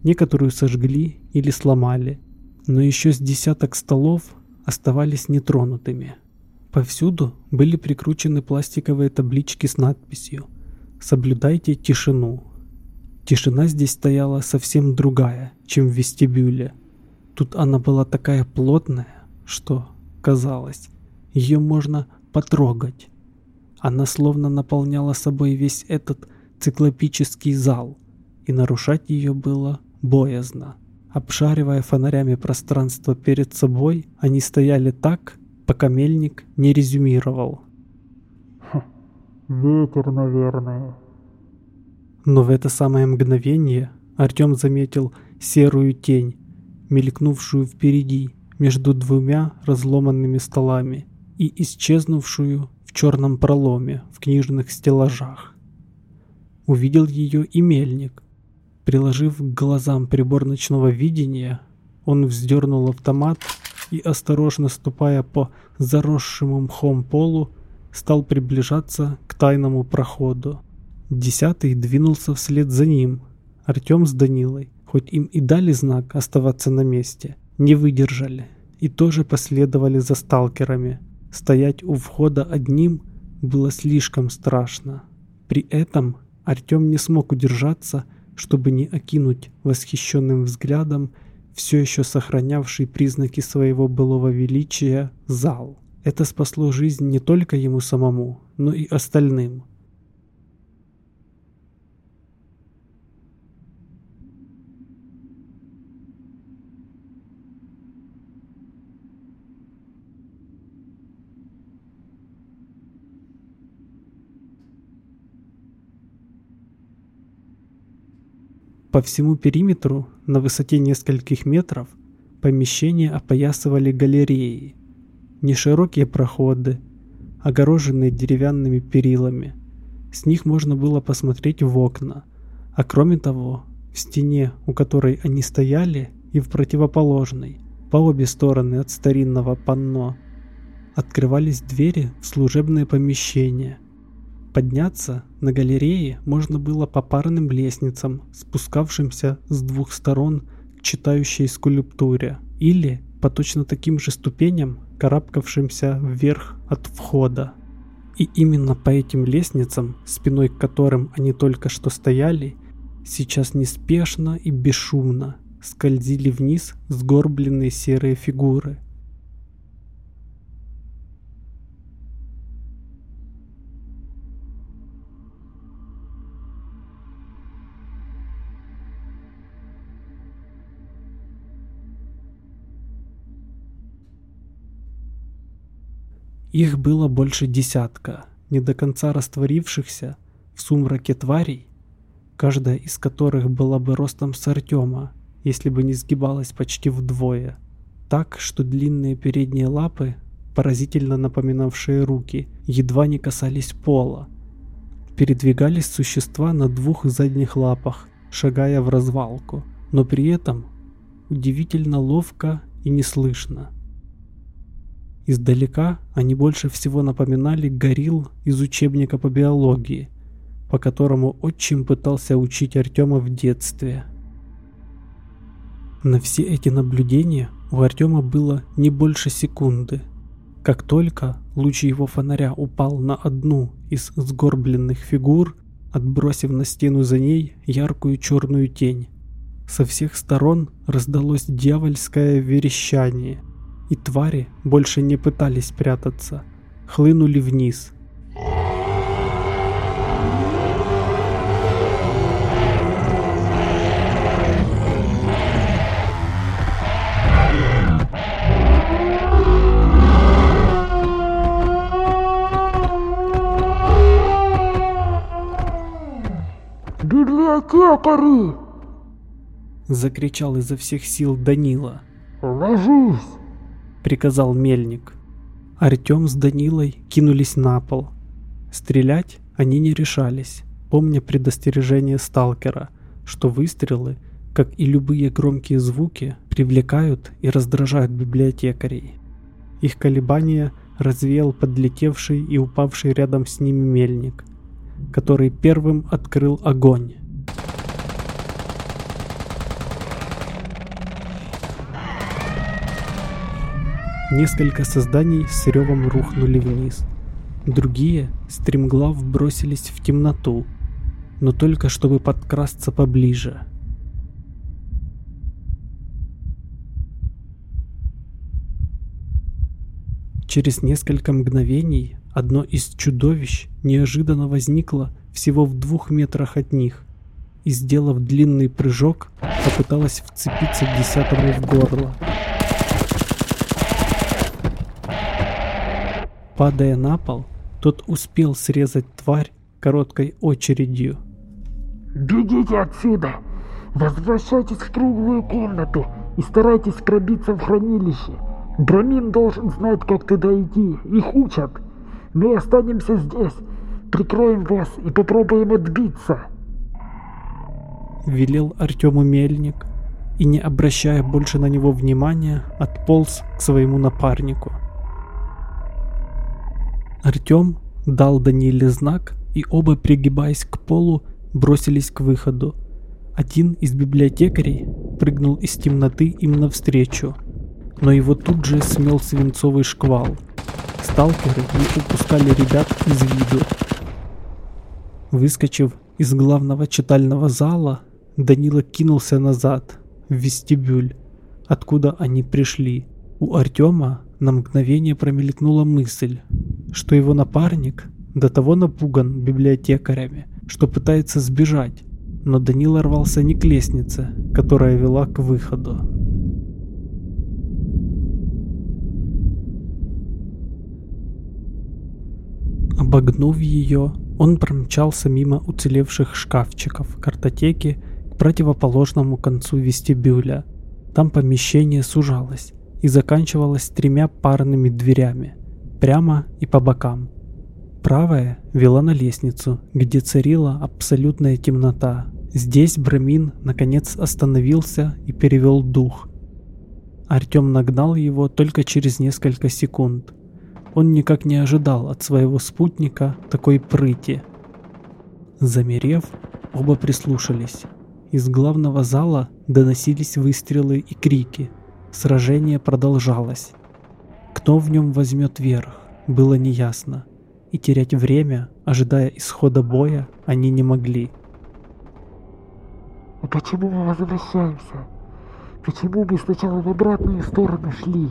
некоторую сожгли или сломали, но еще с десяток столов оставались нетронутыми. Повсюду были прикручены пластиковые таблички с надписью «Соблюдайте тишину». Тишина здесь стояла совсем другая, чем в вестибюле. Тут она была такая плотная, что, казалось, ее можно потрогать. Она словно наполняла собой весь этот циклопический зал, и нарушать ее было боязно. Обшаривая фонарями пространство перед собой, они стояли так, пока мельник не резюмировал. Ветер, наверное. Но в это самое мгновение Артем заметил серую тень, мелькнувшую впереди между двумя разломанными столами и исчезнувшую в черном проломе в книжных стеллажах. Увидел ее и мельник. Приложив к глазам прибор ночного видения, он вздернул автомат и, осторожно ступая по заросшему мхом полу, стал приближаться к тайному проходу. Десятый двинулся вслед за ним. Артем с Данилой, хоть им и дали знак оставаться на месте, не выдержали и тоже последовали за сталкерами. Стоять у входа одним было слишком страшно. При этом Артем не смог удержаться, чтобы не окинуть восхищенным взглядом все еще сохранявший признаки своего былого величия, зал. Это спасло жизнь не только ему самому, но и остальным. По всему периметру, на высоте нескольких метров, помещения опоясывали галереи. Неширокие проходы, огороженные деревянными перилами. С них можно было посмотреть в окна. А кроме того, в стене, у которой они стояли, и в противоположной, по обе стороны от старинного панно, открывались двери в служебные помещения – Подняться на галерее можно было по парным лестницам, спускавшимся с двух сторон к читающей скульптуре, или по точно таким же ступеням, карабкавшимся вверх от входа. И именно по этим лестницам, спиной к которым они только что стояли, сейчас неспешно и бесшумно скользили вниз сгорбленные серые фигуры – Их было больше десятка, не до конца растворившихся в сумраке тварей, каждая из которых была бы ростом с Артема, если бы не сгибалась почти вдвое, так, что длинные передние лапы, поразительно напоминавшие руки, едва не касались пола. Передвигались существа на двух задних лапах, шагая в развалку, но при этом удивительно ловко и неслышно. Издалека они больше всего напоминали горилл из учебника по биологии, по которому отчим пытался учить Артема в детстве. На все эти наблюдения у Артема было не больше секунды. Как только луч его фонаря упал на одну из сгорбленных фигур, отбросив на стену за ней яркую черную тень, со всех сторон раздалось дьявольское верещание – и твари больше не пытались прятаться, хлынули вниз. «Библиотекари!» — закричал изо всех сил Данила. «Ложись!» Приказал мельник. Артем с Данилой кинулись на пол. Стрелять они не решались, помня предостережение сталкера, что выстрелы, как и любые громкие звуки, привлекают и раздражают библиотекарей. Их колебания развеял подлетевший и упавший рядом с ними мельник, который первым открыл огонь. Несколько созданий с ревом рухнули вниз. Другие, стремглав, бросились в темноту, но только чтобы подкрасться поближе. Через несколько мгновений одно из чудовищ неожиданно возникло всего в двух метрах от них и, сделав длинный прыжок, попыталась вцепиться десятому в горло. Падая на пол, тот успел срезать тварь короткой очередью. Бегите отсюда! Возвращайтесь в круглую комнату и старайтесь пробиться в хранилище. Брамин должен знать, как туда идти. Их учат. Мы останемся здесь, прикроем вас и попробуем отбиться. Велел Артему Мельник и, не обращая больше на него внимания, отполз к своему напарнику. Артем дал Даниле знак, и оба, пригибаясь к полу, бросились к выходу. Один из библиотекарей прыгнул из темноты им навстречу, но его тут же смел свинцовый шквал. Сталкеры не упускали ребят из виду. Выскочив из главного читального зала, Данила кинулся назад, в вестибюль, откуда они пришли. У Артема на мгновение промелькнула мысль, что его напарник до того напуган библиотекарями, что пытается сбежать, но Данила рвался не к лестнице, которая вела к выходу. Обогнув ее, он промчался мимо уцелевших шкафчиков картотеки к противоположному концу вестибюля. Там помещение сужалось и заканчивалось тремя парными дверями прямо и по бокам. Правая вела на лестницу, где царила абсолютная темнота. Здесь Брамин наконец остановился и перевел дух. Артем нагнал его только через несколько секунд. Он никак не ожидал от своего спутника такой прыти. Замерев, оба прислушались. Из главного зала доносились выстрелы и крики. Сражение продолжалось. Кто в нем возьмет верх, было неясно, и терять время, ожидая исхода боя, они не могли. А почему мы возвращаемся? Почему мы сначала в обратную сторону шли?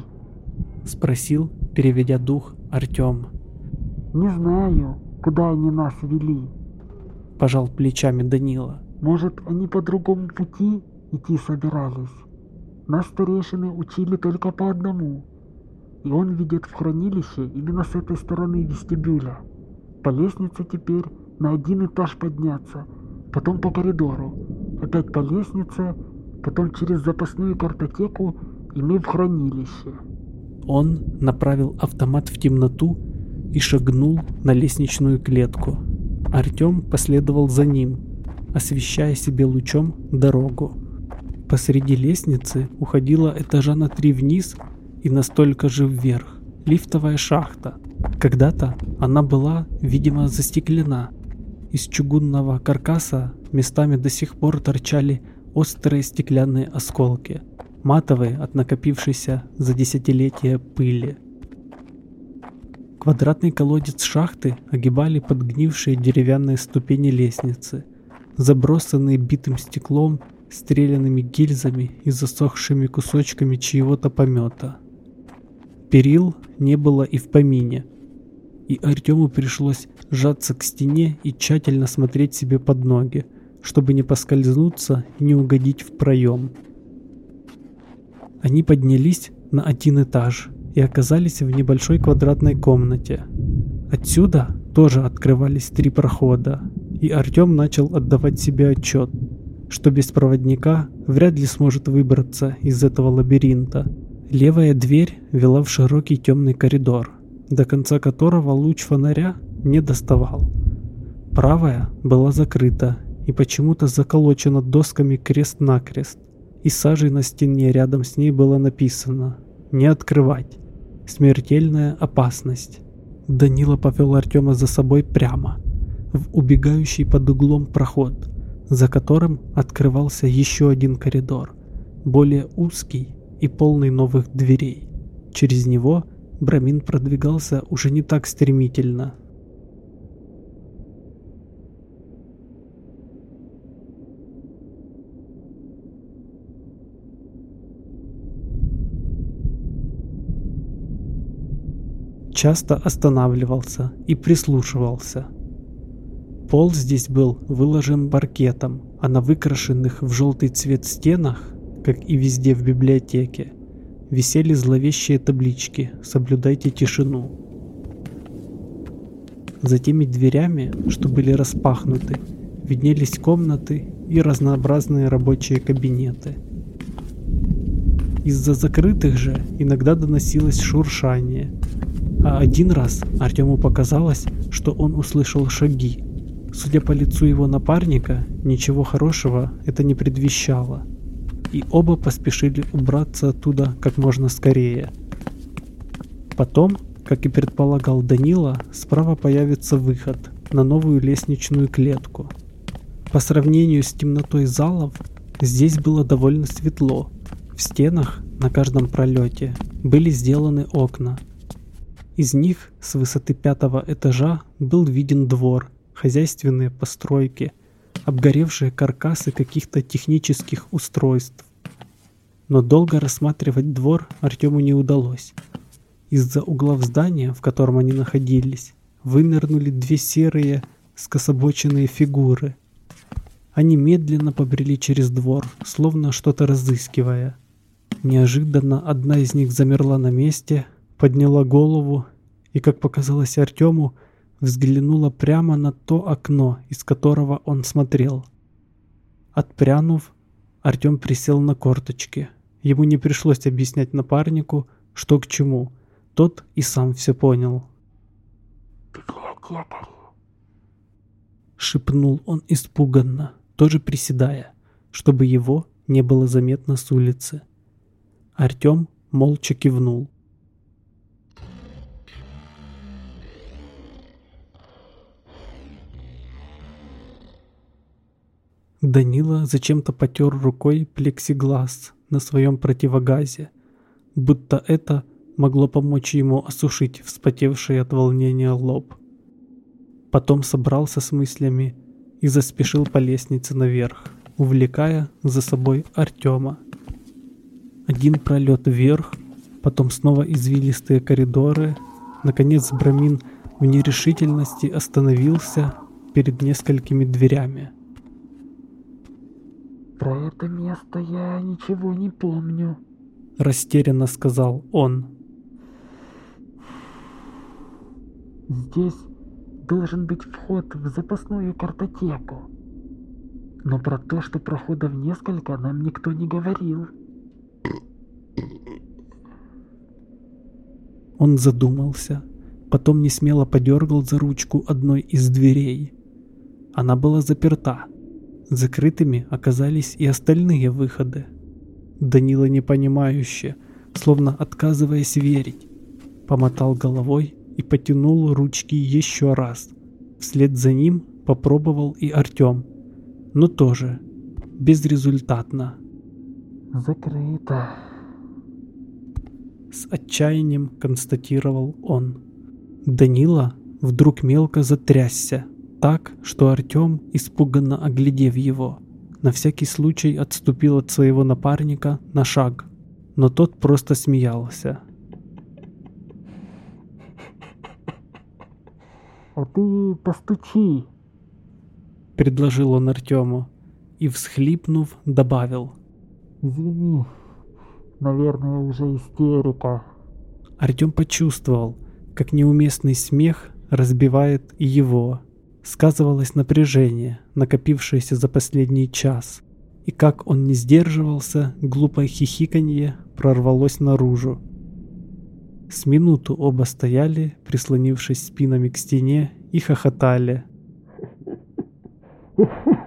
Спросил, переведя дух, Артем. Не знаю, куда они нас вели. Пожал плечами Данила. Может, они по другому пути идти собирались? Нас старейшины учили только по одному — и он ведет в хранилище именно с этой стороны вестибюля. По лестнице теперь на один этаж подняться, потом по коридору, опять по лестнице, потом через запасную картотеку и мы в хранилище. Он направил автомат в темноту и шагнул на лестничную клетку. Артем последовал за ним, освещая себе лучом дорогу. Посреди лестницы уходила этажа на три вниз и настолько же вверх. Лифтовая шахта. Когда-то она была, видимо, застеклена. Из чугунного каркаса местами до сих пор торчали острые стеклянные осколки, матовые от накопившейся за десятилетия пыли. Квадратный колодец шахты огибали подгнившие деревянные ступени лестницы, забросанные битым стеклом, стрелянными гильзами и засохшими кусочками чьего-то помета. Перил не было и в помине. И Артему пришлось сжаться к стене и тщательно смотреть себе под ноги, чтобы не поскользнуться и не угодить в проем. Они поднялись на один этаж и оказались в небольшой квадратной комнате. Отсюда тоже открывались три прохода, и Артем начал отдавать себе отчет. что без проводника вряд ли сможет выбраться из этого лабиринта. Левая дверь вела в широкий темный коридор, до конца которого луч фонаря не доставал. Правая была закрыта и почему-то заколочена досками крест-накрест, и сажей на стене рядом с ней было написано «Не открывать. Смертельная опасность». Данила повел Артема за собой прямо, в убегающий под углом проход, за которым открывался еще один коридор, более узкий и полный новых дверей. Через него Брамин продвигался уже не так стремительно. Часто останавливался и прислушивался. Пол здесь был выложен паркетом, а на выкрашенных в желтый цвет стенах как и везде в библиотеке, висели зловещие таблички «Соблюдайте тишину». За теми дверями, что были распахнуты, виднелись комнаты и разнообразные рабочие кабинеты. Из-за закрытых же иногда доносилось шуршание, а один раз Артему показалось, что он услышал шаги. Судя по лицу его напарника, ничего хорошего это не предвещало – и оба поспешили убраться оттуда как можно скорее. Потом, как и предполагал Данила, справа появится выход на новую лестничную клетку. По сравнению с темнотой залов, здесь было довольно светло. В стенах на каждом пролете были сделаны окна. Из них с высоты пятого этажа был виден двор, хозяйственные постройки – обгоревшие каркасы каких-то технических устройств. Но долго рассматривать двор Артему не удалось. Из-за угла здания, в котором они находились, вынырнули две серые скособоченные фигуры. Они медленно побрели через двор, словно что-то разыскивая. Неожиданно одна из них замерла на месте, подняла голову и, как показалось Артему, взглянула прямо на то окно, из которого он смотрел. Отпрянув, Артем присел на корточки. Ему не пришлось объяснять напарнику, что к чему. Тот и сам все понял. Шепнул он испуганно, тоже приседая, чтобы его не было заметно с улицы. Артем молча кивнул. Данила зачем-то потер рукой плексиглаз на своем противогазе, будто это могло помочь ему осушить вспотевший от волнения лоб. Потом собрался с мыслями и заспешил по лестнице наверх, увлекая за собой Артема. Один пролет вверх, потом снова извилистые коридоры. Наконец Брамин в нерешительности остановился перед несколькими дверями. Про это место я ничего не помню. Растерянно сказал он. Здесь должен быть вход в запасную картотеку. Но про то, что проходов несколько, нам никто не говорил. Он задумался, потом несмело подергал за ручку одной из дверей. Она была заперта. Закрытыми оказались и остальные выходы. Данила непонимающе, словно отказываясь верить, помотал головой и потянул ручки еще раз. Вслед за ним попробовал и Артем, но тоже безрезультатно. «Закрыто», — с отчаянием констатировал он. Данила вдруг мелко затрясся, так, что Артем, испуганно оглядев его, на всякий случай отступил от своего напарника на шаг, но тот просто смеялся. «А ты постучи!» — предложил он Артему и, всхлипнув, добавил. «Извини, наверное, уже истерика». Артем почувствовал, как неуместный смех разбивает его сказывалось напряжение, накопившееся за последний час. И как он не сдерживался, глупое хихиканье прорвалось наружу. С минуту оба стояли, прислонившись спинами к стене, и хохотали.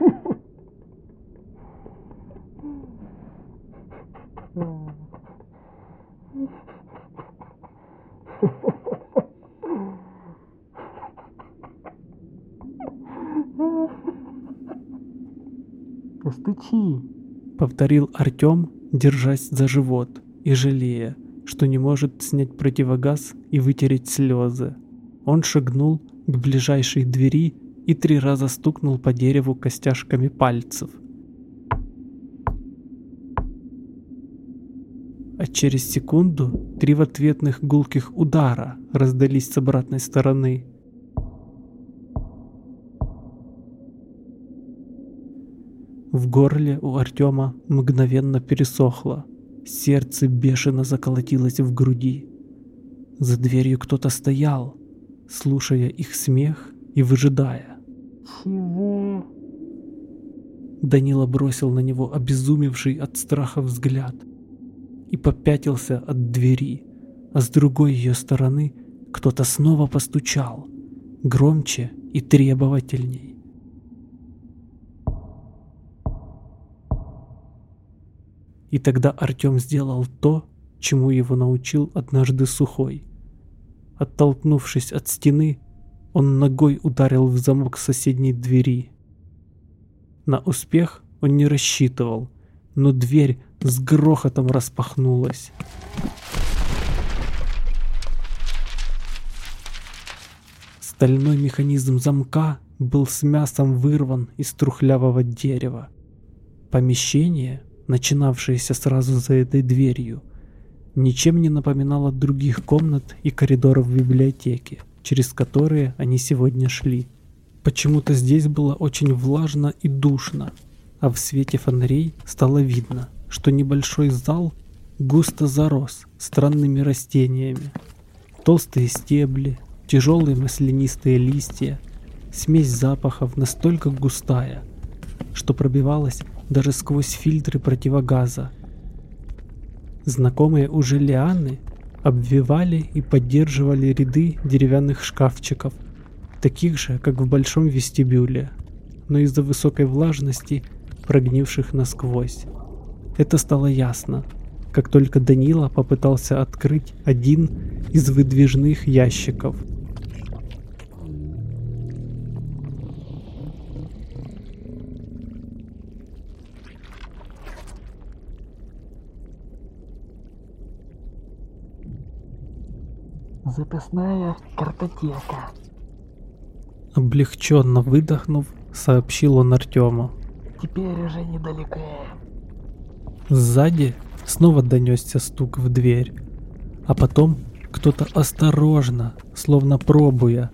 Постучи, повторил Артём, держась за живот и жалея, что не может снять противогаз и вытереть слезы. Он шагнул к ближайшей двери и три раза стукнул по дереву костяшками пальцев. А через секунду три в ответных гулких удара раздались с обратной стороны. В горле у Артема мгновенно пересохло. Сердце бешено заколотилось в груди. За дверью кто-то стоял, слушая их смех и выжидая. Чего? Данила бросил на него обезумевший от страха взгляд и попятился от двери, а с другой ее стороны кто-то снова постучал, громче и требовательней. И тогда Артем сделал то, чему его научил однажды Сухой. Оттолкнувшись от стены, он ногой ударил в замок соседней двери. На успех он не рассчитывал, но дверь с грохотом распахнулась. Стальной механизм замка был с мясом вырван из трухлявого дерева. Помещение, начинавшееся сразу за этой дверью, ничем не напоминало других комнат и коридоров библиотеки, через которые они сегодня шли. Почему-то здесь было очень влажно и душно, а в свете фонарей стало видно, что небольшой зал густо зарос странными растениями. Толстые стебли, тяжелые маслянистые листья, смесь запахов настолько густая, что пробивалась даже сквозь фильтры противогаза. Знакомые уже лианы обвивали и поддерживали ряды деревянных шкафчиков, таких же, как в большом вестибюле, но из-за высокой влажности прогнивших насквозь. Это стало ясно, как только Данила попытался открыть один из выдвижных ящиков – Записная картотека. Облегченно выдохнув, сообщил он Артему. Теперь уже недалеко. Сзади снова донесся стук в дверь, а потом кто-то осторожно, словно пробуя,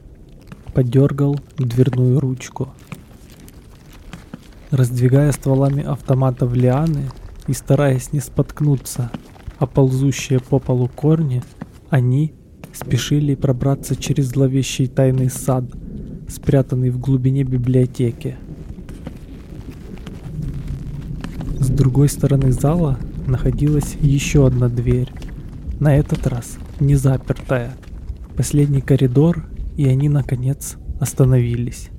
подергал дверную ручку. Раздвигая стволами автомата в лианы и стараясь не споткнуться, а ползущие по полу корни, они спешили пробраться через зловещий тайный сад, спрятанный в глубине библиотеки. С другой стороны зала находилась еще одна дверь, на этот раз не запертая. Последний коридор, и они наконец остановились.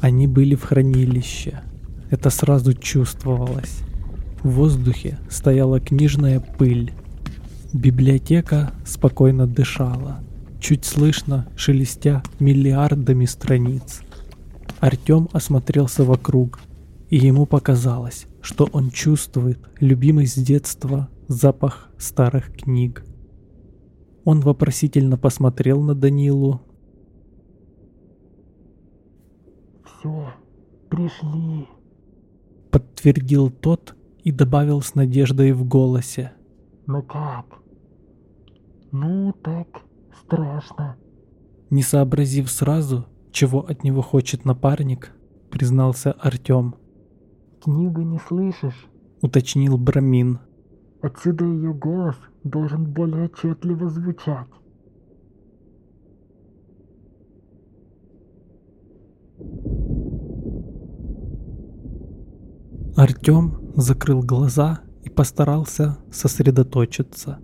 Они были в хранилище. Это сразу чувствовалось. В воздухе стояла книжная пыль, Библиотека спокойно дышала, чуть слышно шелестя миллиардами страниц. Артём осмотрелся вокруг, и ему показалось, что он чувствует любимый с детства запах старых книг. Он вопросительно посмотрел на Данилу. «Все, пришли», — подтвердил тот и добавил с надеждой в голосе. «Ну как, ну так, страшно. Не сообразив сразу, чего от него хочет напарник, признался Артём. Книгу не слышишь? Уточнил Брамин. Отсюда ее голос должен более отчетливо звучать. Артём закрыл глаза и постарался сосредоточиться.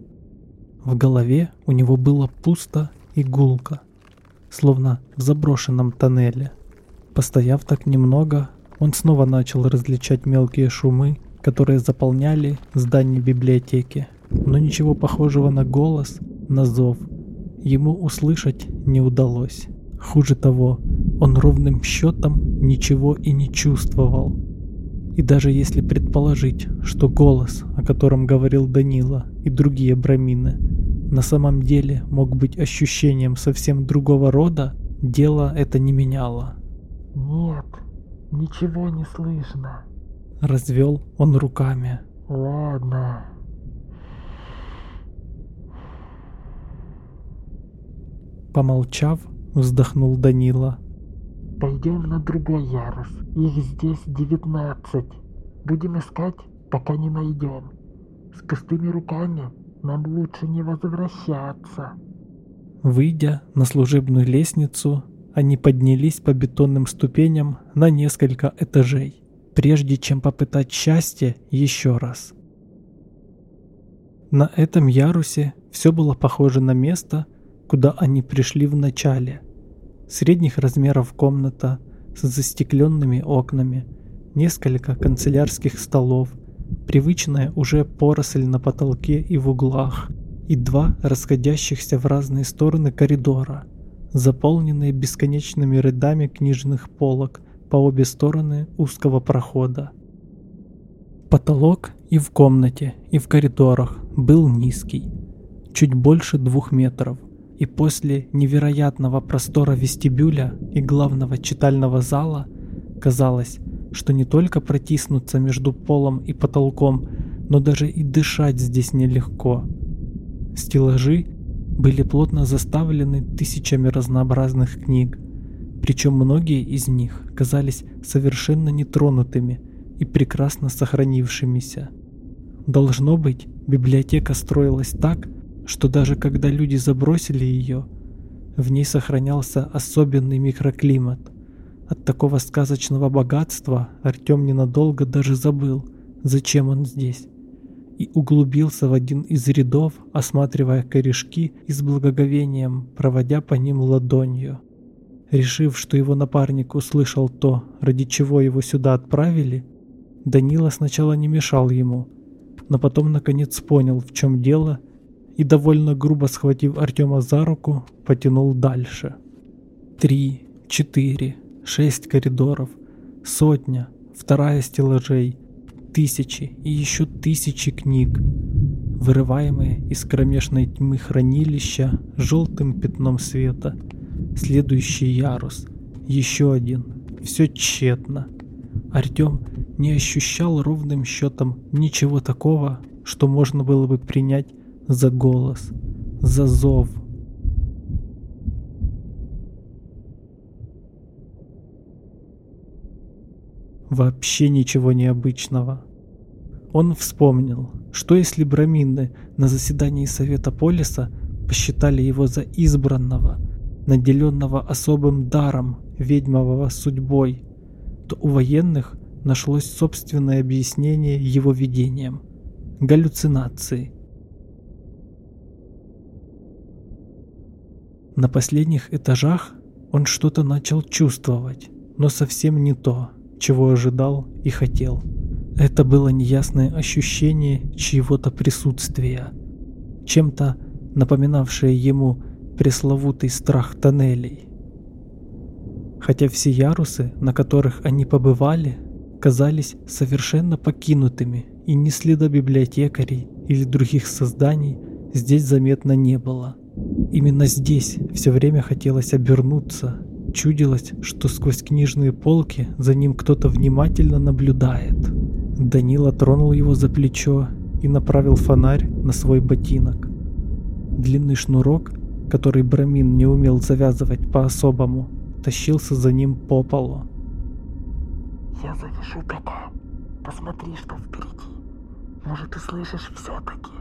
В голове у него было пусто и гулко, словно в заброшенном тоннеле. Постояв так немного, он снова начал различать мелкие шумы, которые заполняли здание библиотеки. Но ничего похожего на голос, на зов, ему услышать не удалось. Хуже того, он ровным счетом ничего и не чувствовал. И даже если предположить, что голос, о котором говорил Данила и другие брамины, на самом деле мог быть ощущением совсем другого рода, дело это не меняло. Нет, ничего не слышно. Развел он руками. Ладно. Помолчав, вздохнул Данила. Пойдем на другой ярус. Их здесь девятнадцать. Будем искать, пока не найдем. С пустыми руками нам лучше не возвращаться. Выйдя на служебную лестницу, они поднялись по бетонным ступеням на несколько этажей, прежде чем попытать счастье еще раз. На этом ярусе все было похоже на место, куда они пришли в начале. Средних размеров комната с застекленными окнами, несколько канцелярских столов, привычная уже поросль на потолке и в углах, и два расходящихся в разные стороны коридора, заполненные бесконечными рядами книжных полок по обе стороны узкого прохода. Потолок и в комнате, и в коридорах был низкий, чуть больше двух метров, и после невероятного простора вестибюля и главного читального зала казалось, что не только протиснуться между полом и потолком, но даже и дышать здесь нелегко. Стеллажи были плотно заставлены тысячами разнообразных книг, причем многие из них казались совершенно нетронутыми и прекрасно сохранившимися. Должно быть, библиотека строилась так, что даже когда люди забросили ее, в ней сохранялся особенный микроклимат. От такого сказочного богатства Артем ненадолго даже забыл, зачем он здесь, и углубился в один из рядов, осматривая корешки и с благоговением проводя по ним ладонью. Решив, что его напарник услышал то, ради чего его сюда отправили, Данила сначала не мешал ему, но потом наконец понял, в чем дело и, довольно грубо схватив Артема за руку, потянул дальше. Три, четыре, шесть коридоров, сотня, вторая стеллажей, тысячи и еще тысячи книг, вырываемые из кромешной тьмы хранилища желтым пятном света. Следующий ярус, еще один, все тщетно. Артем не ощущал ровным счетом ничего такого, что можно было бы принять за голос, за зов. Вообще ничего необычного. Он вспомнил, что если браминны на заседании Совета Полиса посчитали его за избранного, наделенного особым даром, ведьмового судьбой, то у военных нашлось собственное объяснение его видениям – галлюцинации – На последних этажах он что-то начал чувствовать, но совсем не то, чего ожидал и хотел. Это было неясное ощущение чьего-то присутствия, чем-то напоминавшее ему пресловутый страх тоннелей. Хотя все ярусы, на которых они побывали, казались совершенно покинутыми, и ни следа библиотекарей или других созданий здесь заметно не было. Именно здесь все время хотелось обернуться. Чудилось, что сквозь книжные полки за ним кто-то внимательно наблюдает. Данила тронул его за плечо и направил фонарь на свой ботинок. Длинный шнурок, который Брамин не умел завязывать по-особому, тащился за ним по полу. Я завяжу кота. Посмотри, что впереди. Может, ты слышишь все-таки.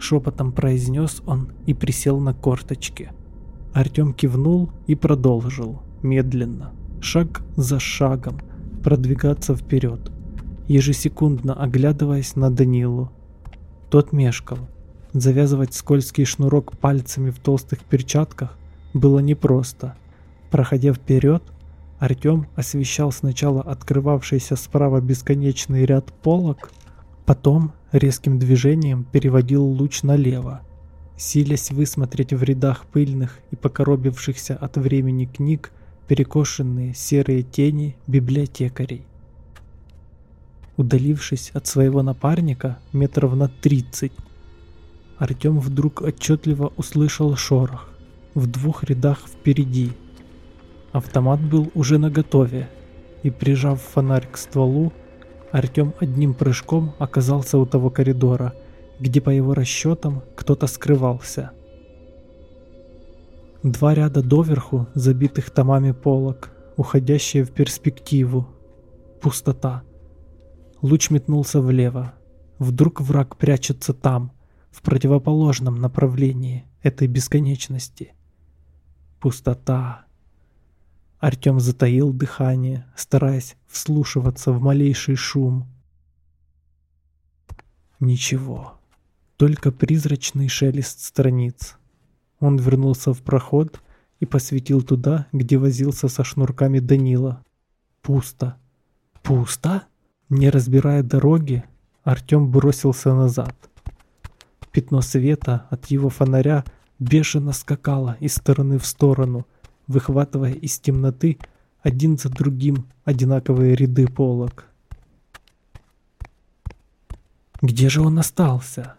Шепотом произнес он и присел на корточки. Артем кивнул и продолжил, медленно, шаг за шагом, продвигаться вперед. ежесекундно оглядываясь на Данилу. Тот мешкал. Завязывать скользкий шнурок пальцами в толстых перчатках было непросто. Проходя вперед, Артем освещал сначала открывавшийся справа бесконечный ряд полок, потом резким движением переводил луч налево, силясь высмотреть в рядах пыльных и покоробившихся от времени книг перекошенные серые тени библиотекарей. Удалившись от своего напарника метров на тридцать, Артем вдруг отчетливо услышал шорох в двух рядах впереди. Автомат был уже наготове, и прижав фонарь к стволу, Артем одним прыжком оказался у того коридора, где по его расчетам кто-то скрывался. Два ряда доверху, забитых томами полок, уходящие в перспективу. Пустота. Луч метнулся влево. Вдруг враг прячется там, в противоположном направлении этой бесконечности. Пустота. Артем затаил дыхание, стараясь вслушиваться в малейший шум. Ничего, только призрачный шелест страниц. Он вернулся в проход и посветил туда, где возился со шнурками Данила. Пусто. Пусто? Не разбирая дороги, Артем бросился назад. Пятно света от его фонаря бешено скакало из стороны в сторону, выхватывая из темноты один за другим одинаковые ряды полок. Где же он остался?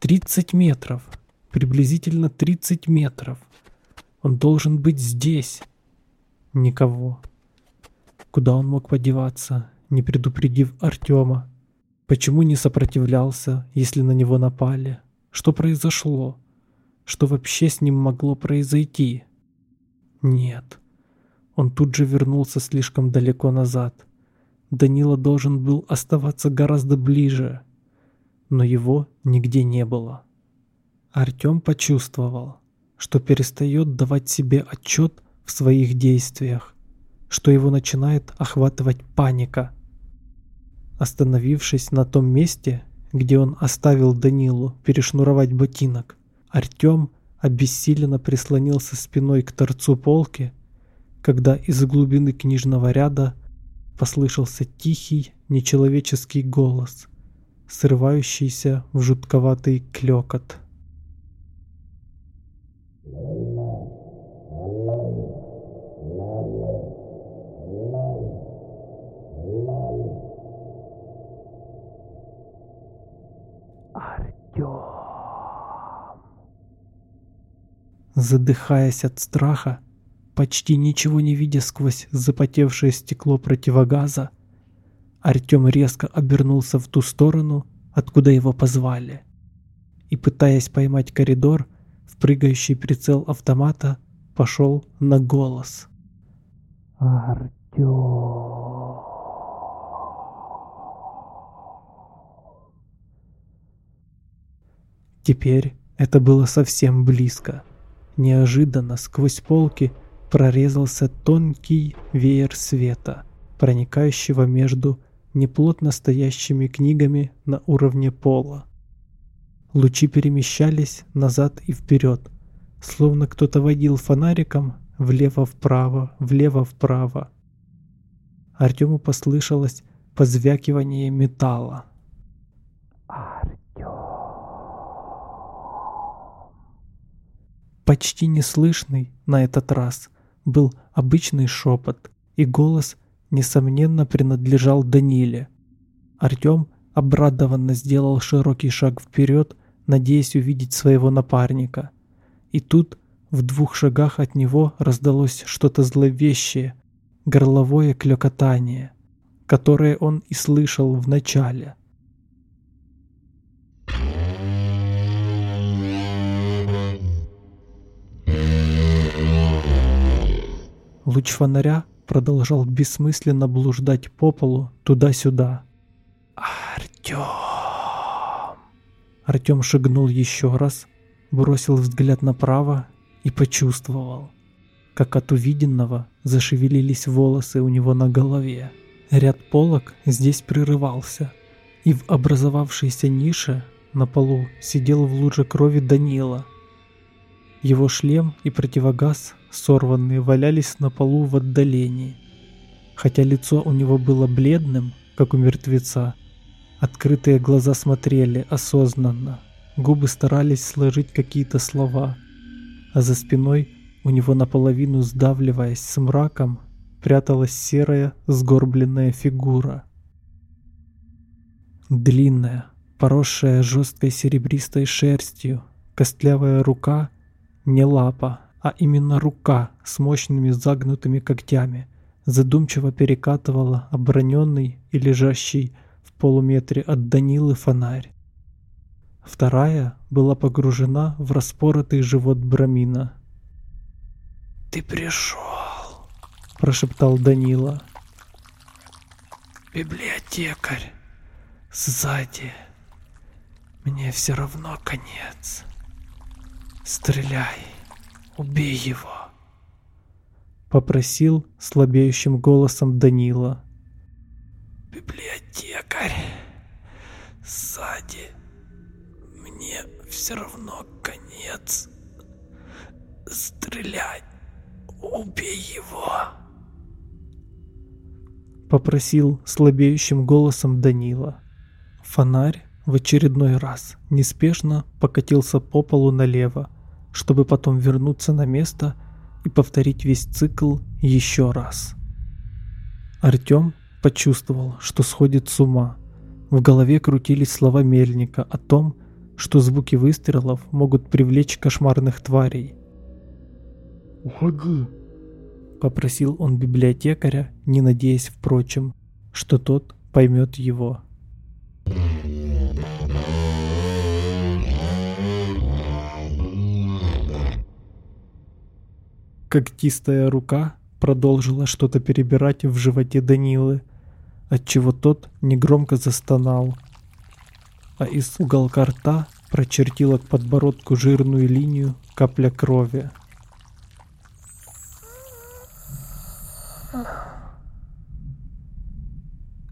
30 метров. Приблизительно 30 метров. Он должен быть здесь. Никого. Куда он мог подеваться? не предупредив Артема? Почему не сопротивлялся, если на него напали? Что произошло? Что вообще с ним могло произойти? Нет. Он тут же вернулся слишком далеко назад. Данила должен был оставаться гораздо ближе. Но его нигде не было. Артем почувствовал, что перестает давать себе отчет в своих действиях, что его начинает охватывать паника – Остановившись на том месте, где он оставил Данилу перешнуровать ботинок, Артем обессиленно прислонился спиной к торцу полки, когда из глубины книжного ряда послышался тихий, нечеловеческий голос, срывающийся в жутковатый клёкот. Задыхаясь от страха, почти ничего не видя сквозь запотевшее стекло противогаза, Артем резко обернулся в ту сторону, откуда его позвали. И, пытаясь поймать коридор, в прыгающий прицел автомата пошел на голос. «Артем!» Теперь это было совсем близко. Неожиданно сквозь полки прорезался тонкий веер света, проникающего между неплотно стоящими книгами на уровне пола. Лучи перемещались назад и вперед, словно кто-то водил фонариком влево-вправо, влево-вправо. Артему послышалось позвякивание металла. Почти неслышный на этот раз был обычный шепот, и голос, несомненно, принадлежал Даниле. Артем обрадованно сделал широкий шаг вперед, надеясь увидеть своего напарника. И тут в двух шагах от него раздалось что-то зловещее, горловое клёкотание, которое он и слышал в начале. Луч фонаря продолжал бессмысленно блуждать по полу туда-сюда. «Артём!» Артём шагнул еще раз, бросил взгляд направо и почувствовал, как от увиденного зашевелились волосы у него на голове. Ряд полок здесь прерывался, и в образовавшейся нише на полу сидел в луже крови Данила. Его шлем и противогаз, сорванные, валялись на полу в отдалении. Хотя лицо у него было бледным, как у мертвеца, открытые глаза смотрели осознанно, губы старались сложить какие-то слова, а за спиной у него наполовину сдавливаясь с мраком, пряталась серая сгорбленная фигура. Длинная, поросшая жесткой серебристой шерстью, костлявая рука, не лапа, а именно рука с мощными загнутыми когтями, задумчиво перекатывала оброненный и лежащий в полуметре от Данилы фонарь. Вторая была погружена в распоротый живот Брамина. «Ты пришел!» – прошептал Данила. «Библиотекарь, сзади!» Мне все равно конец. Стреляй, убей его. Попросил слабеющим голосом Данила. Библиотекарь, сзади. Мне все равно конец. Стреляй, убей его. Попросил слабеющим голосом Данила. Фонарь в очередной раз неспешно покатился по полу налево, чтобы потом вернуться на место и повторить весь цикл еще раз. Артём почувствовал, что сходит с ума. В голове крутились слова Мельника о том, что звуки выстрелов могут привлечь кошмарных тварей. «Уходи!» — попросил он библиотекаря, не надеясь, впрочем, что тот поймет его. Когтистая рука продолжила что-то перебирать в животе Данилы, отчего тот негромко застонал, а из уголка рта прочертила к подбородку жирную линию капля крови.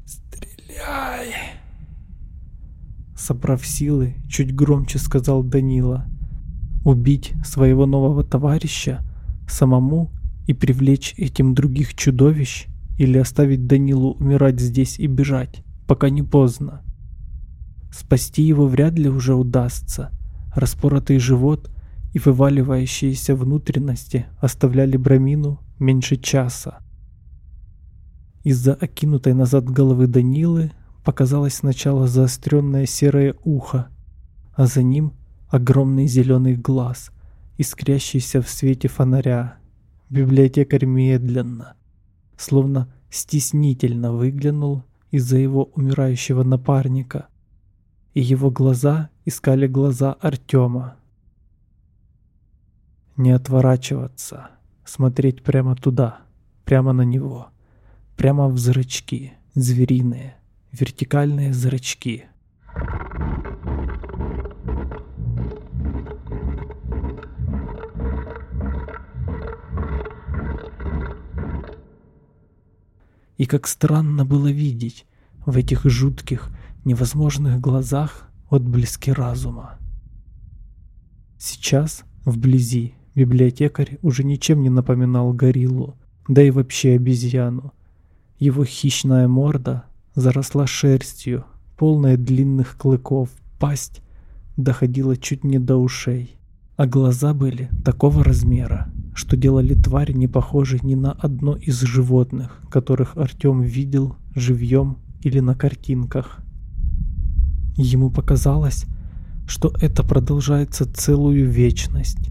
«Стреляй!» Собрав силы, чуть громче сказал Данила. Убить своего нового товарища самому и привлечь этим других чудовищ или оставить Данилу умирать здесь и бежать, пока не поздно. Спасти его вряд ли уже удастся. Распоротый живот и вываливающиеся внутренности оставляли Брамину меньше часа. Из-за окинутой назад головы Данилы показалось сначала заостренное серое ухо, а за ним огромный зеленый глаз, искрящийся в свете фонаря. Библиотекарь медленно, словно стеснительно выглянул из-за его умирающего напарника, и его глаза искали глаза Артема. Не отворачиваться, смотреть прямо туда, прямо на него, прямо в зрачки, звериные, вертикальные зрачки. И как странно было видеть в этих жутких, невозможных глазах отблески разума. Сейчас, вблизи, библиотекарь уже ничем не напоминал гориллу, да и вообще обезьяну. Его хищная морда заросла шерстью, полная длинных клыков, пасть доходила чуть не до ушей а глаза были такого размера, что делали тварь не похожей ни на одно из животных, которых Артем видел живьем или на картинках. Ему показалось, что это продолжается целую вечность.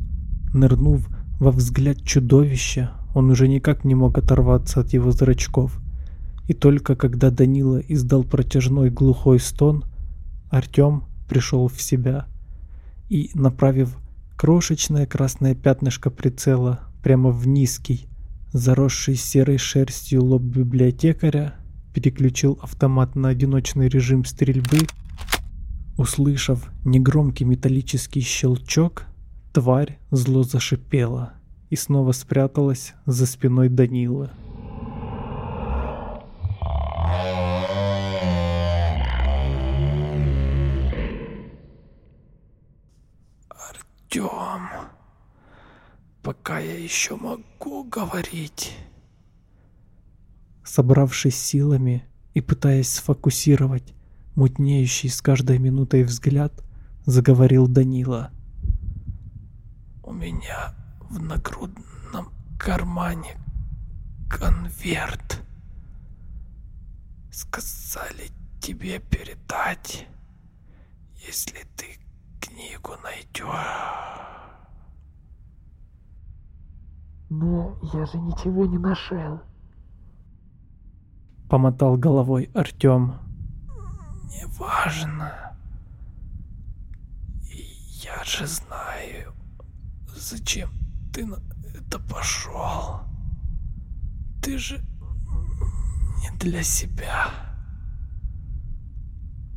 Нырнув во взгляд чудовища, он уже никак не мог оторваться от его зрачков. И только когда Данила издал протяжной глухой стон, Артем пришел в себя и, направив Крошечное красное пятнышко прицела прямо в низкий, заросший серой шерстью лоб библиотекаря, переключил автомат на одиночный режим стрельбы. Услышав негромкий металлический щелчок, тварь зло зашипела и снова спряталась за спиной Данилы. Артем, пока я еще могу говорить. Собравшись силами и пытаясь сфокусировать мутнеющий с каждой минутой взгляд, заговорил Данила. У меня в нагрудном кармане конверт. Сказали тебе передать, если ты книгу найдешь. Но я же ничего не нашел. Помотал головой Артем. Неважно. Я же знаю, зачем ты на это пошел. Ты же не для себя.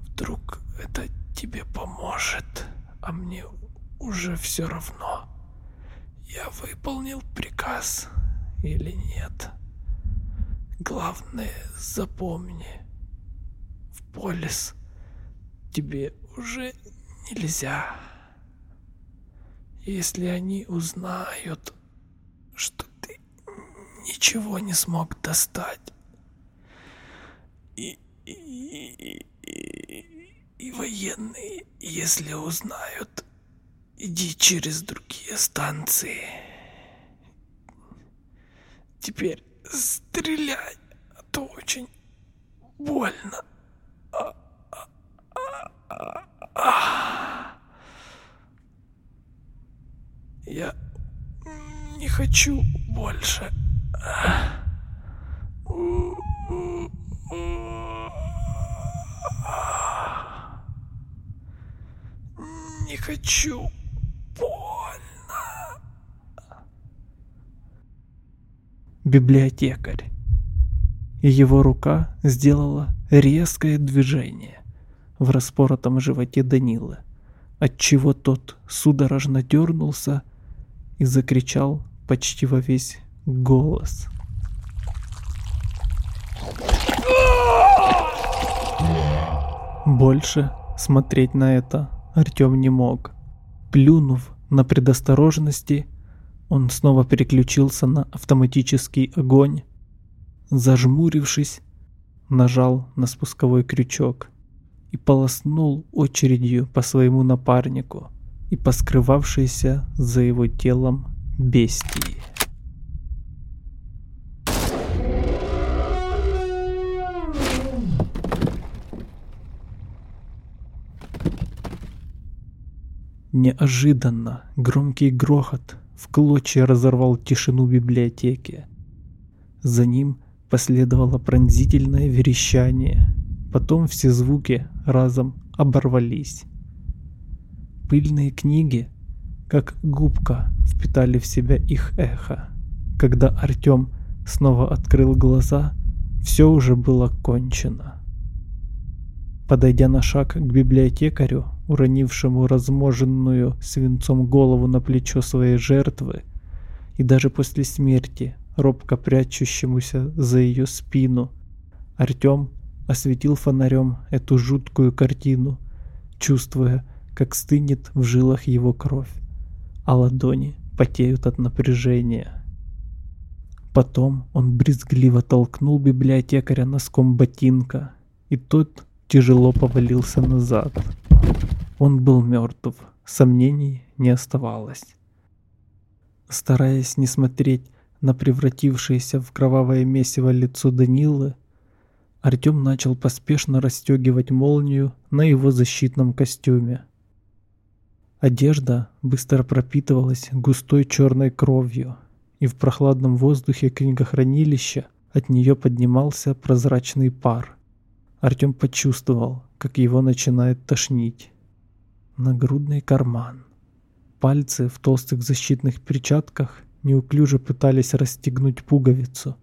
Вдруг это тебе поможет, а мне уже все равно. Я выполнил приказ или нет. Главное, запомни, в полис тебе уже нельзя. Если они узнают, что ты ничего не смог достать, и, и, и, и военные, если узнают, иди через другие станции. Теперь стреляй, а то очень больно. Я не хочу больше. Не хочу. Больно. Библиотекарь. И его рука сделала резкое движение в распоротом животе Данилы, отчего тот судорожно дернулся и закричал почти во весь голос. Больше смотреть на это Артем не мог. Плюнув на предосторожности, он снова переключился на автоматический огонь. Зажмурившись, нажал на спусковой крючок и полоснул очередью по своему напарнику и по скрывавшейся за его телом бестии. Неожиданно громкий грохот в клочья разорвал тишину библиотеки. За ним последовало пронзительное верещание. Потом все звуки разом оборвались. Пыльные книги, как губка, впитали в себя их эхо. Когда Артем снова открыл глаза, все уже было кончено. Подойдя на шаг к библиотекарю, уронившему разможенную свинцом голову на плечо своей жертвы, и даже после смерти, робко прячущемуся за ее спину, Артем осветил фонарем эту жуткую картину, чувствуя, как стынет в жилах его кровь, а ладони потеют от напряжения. Потом он брезгливо толкнул библиотекаря носком ботинка, и тот тяжело повалился назад. Он был мертв, сомнений не оставалось. Стараясь не смотреть на превратившееся в кровавое месиво лицо Данилы, Артем начал поспешно расстегивать молнию на его защитном костюме. Одежда быстро пропитывалась густой черной кровью, и в прохладном воздухе книгохранилища от нее поднимался прозрачный пар. Артем почувствовал, как его начинает тошнить. Нагрудный карман. Пальцы в толстых защитных перчатках неуклюже пытались расстегнуть пуговицу.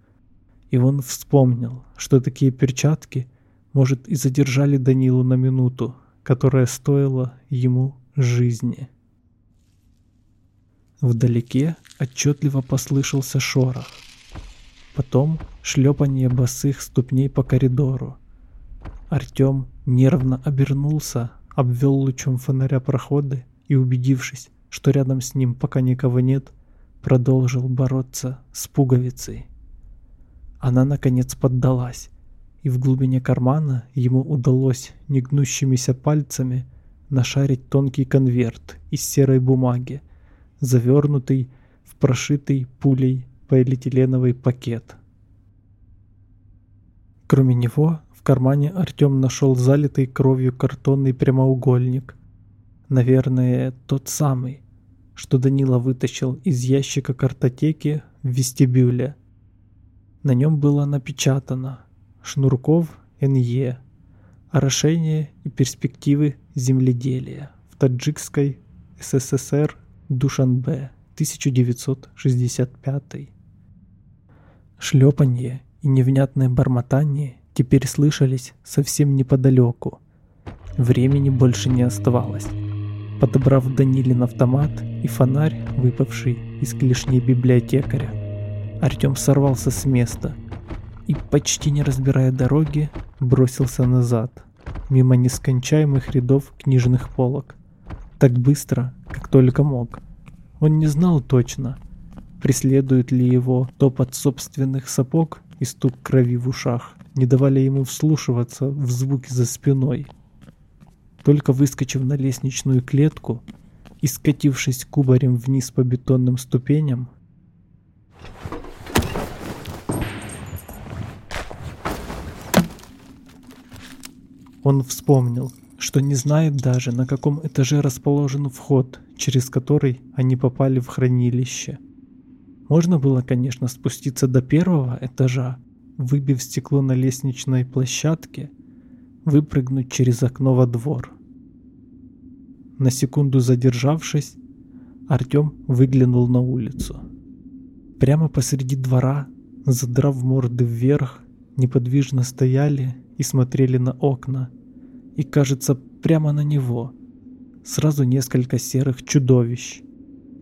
И он вспомнил, что такие перчатки, может, и задержали Данилу на минуту, которая стоила ему жизни. Вдалеке отчетливо послышался шорох. Потом шлепание босых ступней по коридору. Артем нервно обернулся, обвел лучом фонаря проходы и, убедившись, что рядом с ним пока никого нет, продолжил бороться с пуговицей. Она наконец поддалась, и в глубине кармана ему удалось негнущимися пальцами нашарить тонкий конверт из серой бумаги, завернутый в прошитый пулей полиэтиленовый пакет. Кроме него, кармане Артем нашел залитый кровью картонный прямоугольник. Наверное, тот самый, что Данила вытащил из ящика картотеки в вестибюле. На нем было напечатано «Шнурков Н.Е. Орошение и перспективы земледелия в Таджикской СССР Душанбе 1965». Шлепанье и невнятное бормотание теперь слышались совсем неподалеку. Времени больше не оставалось. Подобрав Данилин автомат и фонарь, выпавший из клешни библиотекаря, Артем сорвался с места и, почти не разбирая дороги, бросился назад, мимо нескончаемых рядов книжных полок, так быстро, как только мог. Он не знал точно, преследует ли его топот собственных сапог и стук крови в ушах, не давали ему вслушиваться в звуки за спиной. Только выскочив на лестничную клетку и скатившись кубарем вниз по бетонным ступеням, он вспомнил, что не знает даже, на каком этаже расположен вход, через который они попали в хранилище. Можно было, конечно, спуститься до первого этажа, выбив стекло на лестничной площадке, выпрыгнуть через окно во двор. На секунду задержавшись, Артём выглянул на улицу. Прямо посреди двора, задрав морды вверх, неподвижно стояли и смотрели на окна, и, кажется, прямо на него, сразу несколько серых чудовищ.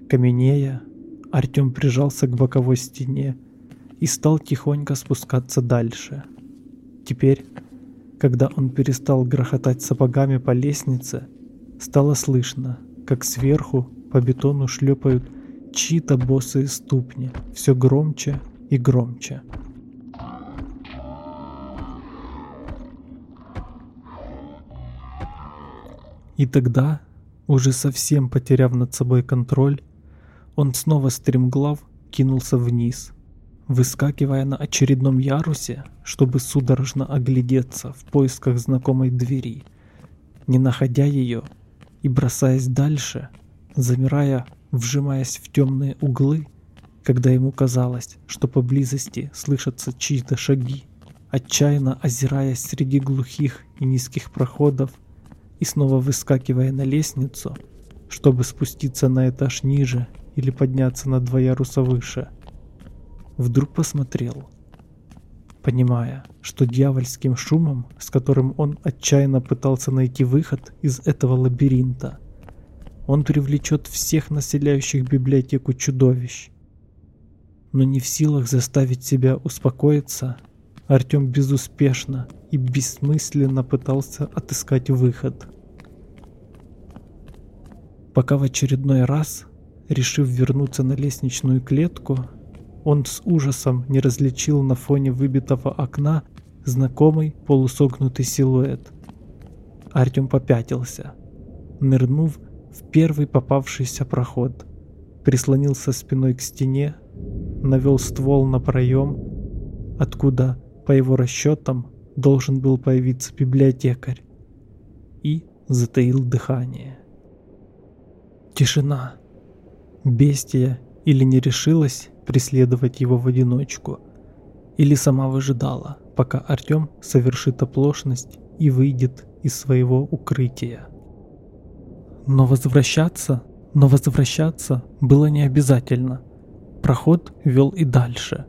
Каменея, Артём прижался к боковой стене и стал тихонько спускаться дальше. Теперь, когда он перестал грохотать сапогами по лестнице, Стало слышно, как сверху по бетону шлепают чьи-то босые ступни, все громче и громче. И тогда, уже совсем потеряв над собой контроль, он снова стремглав кинулся вниз, выскакивая на очередном ярусе, чтобы судорожно оглядеться в поисках знакомой двери. Не находя ее, и бросаясь дальше, замирая, вжимаясь в темные углы, когда ему казалось, что поблизости слышатся чьи-то шаги, отчаянно озираясь среди глухих и низких проходов и снова выскакивая на лестницу, чтобы спуститься на этаж ниже или подняться на два яруса выше. Вдруг посмотрел — понимая, что дьявольским шумом, с которым он отчаянно пытался найти выход из этого лабиринта, он привлечет всех населяющих библиотеку чудовищ. Но не в силах заставить себя успокоиться, Артем безуспешно и бессмысленно пытался отыскать выход. Пока в очередной раз, решив вернуться на лестничную клетку, он с ужасом не различил на фоне выбитого окна знакомый полусогнутый силуэт. Артем попятился, нырнув в первый попавшийся проход, прислонился спиной к стене, навел ствол на проем, откуда, по его расчетам, должен был появиться библиотекарь, и затаил дыхание. Тишина. Бестия или не решилась, преследовать его в одиночку, или сама выжидала, пока Артём совершит оплошность и выйдет из своего укрытия. Но возвращаться, но возвращаться было не обязательно. Проход вел и дальше.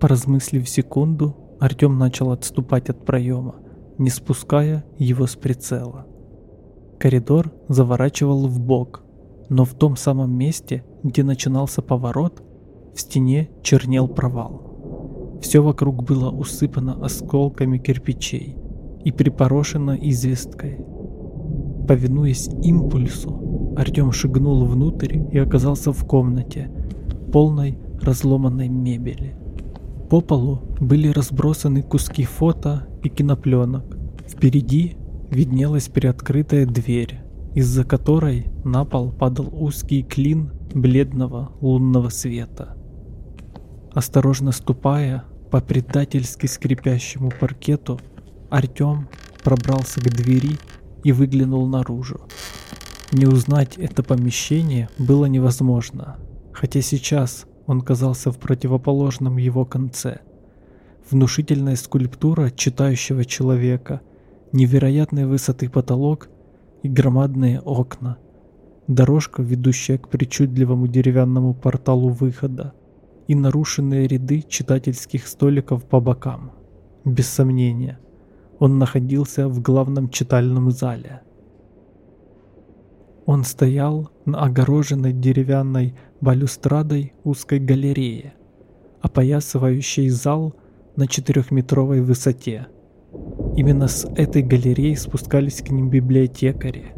Поразмыслив секунду, Артём начал отступать от проема, не спуская его с прицела. Коридор заворачивал в бок, но в том самом месте, где начинался поворот, в стене чернел провал. Все вокруг было усыпано осколками кирпичей и припорошено известкой. Повинуясь импульсу, Артем шагнул внутрь и оказался в комнате, полной разломанной мебели. По полу были разбросаны куски фото и кинопленок. Впереди виднелась приоткрытая дверь, из-за которой на пол падал узкий клин бледного лунного света. Осторожно ступая по предательски скрипящему паркету, Артем пробрался к двери и выглянул наружу. Не узнать это помещение было невозможно, хотя сейчас он казался в противоположном его конце. Внушительная скульптура читающего человека, невероятной высоты потолок и громадные окна. Дорожка, ведущая к причудливому деревянному порталу выхода, и нарушенные ряды читательских столиков по бокам. Без сомнения, он находился в главном читальном зале. Он стоял на огороженной деревянной балюстрадой узкой галерее, опоясывающей зал на четырехметровой высоте. Именно с этой галереи спускались к ним библиотекари.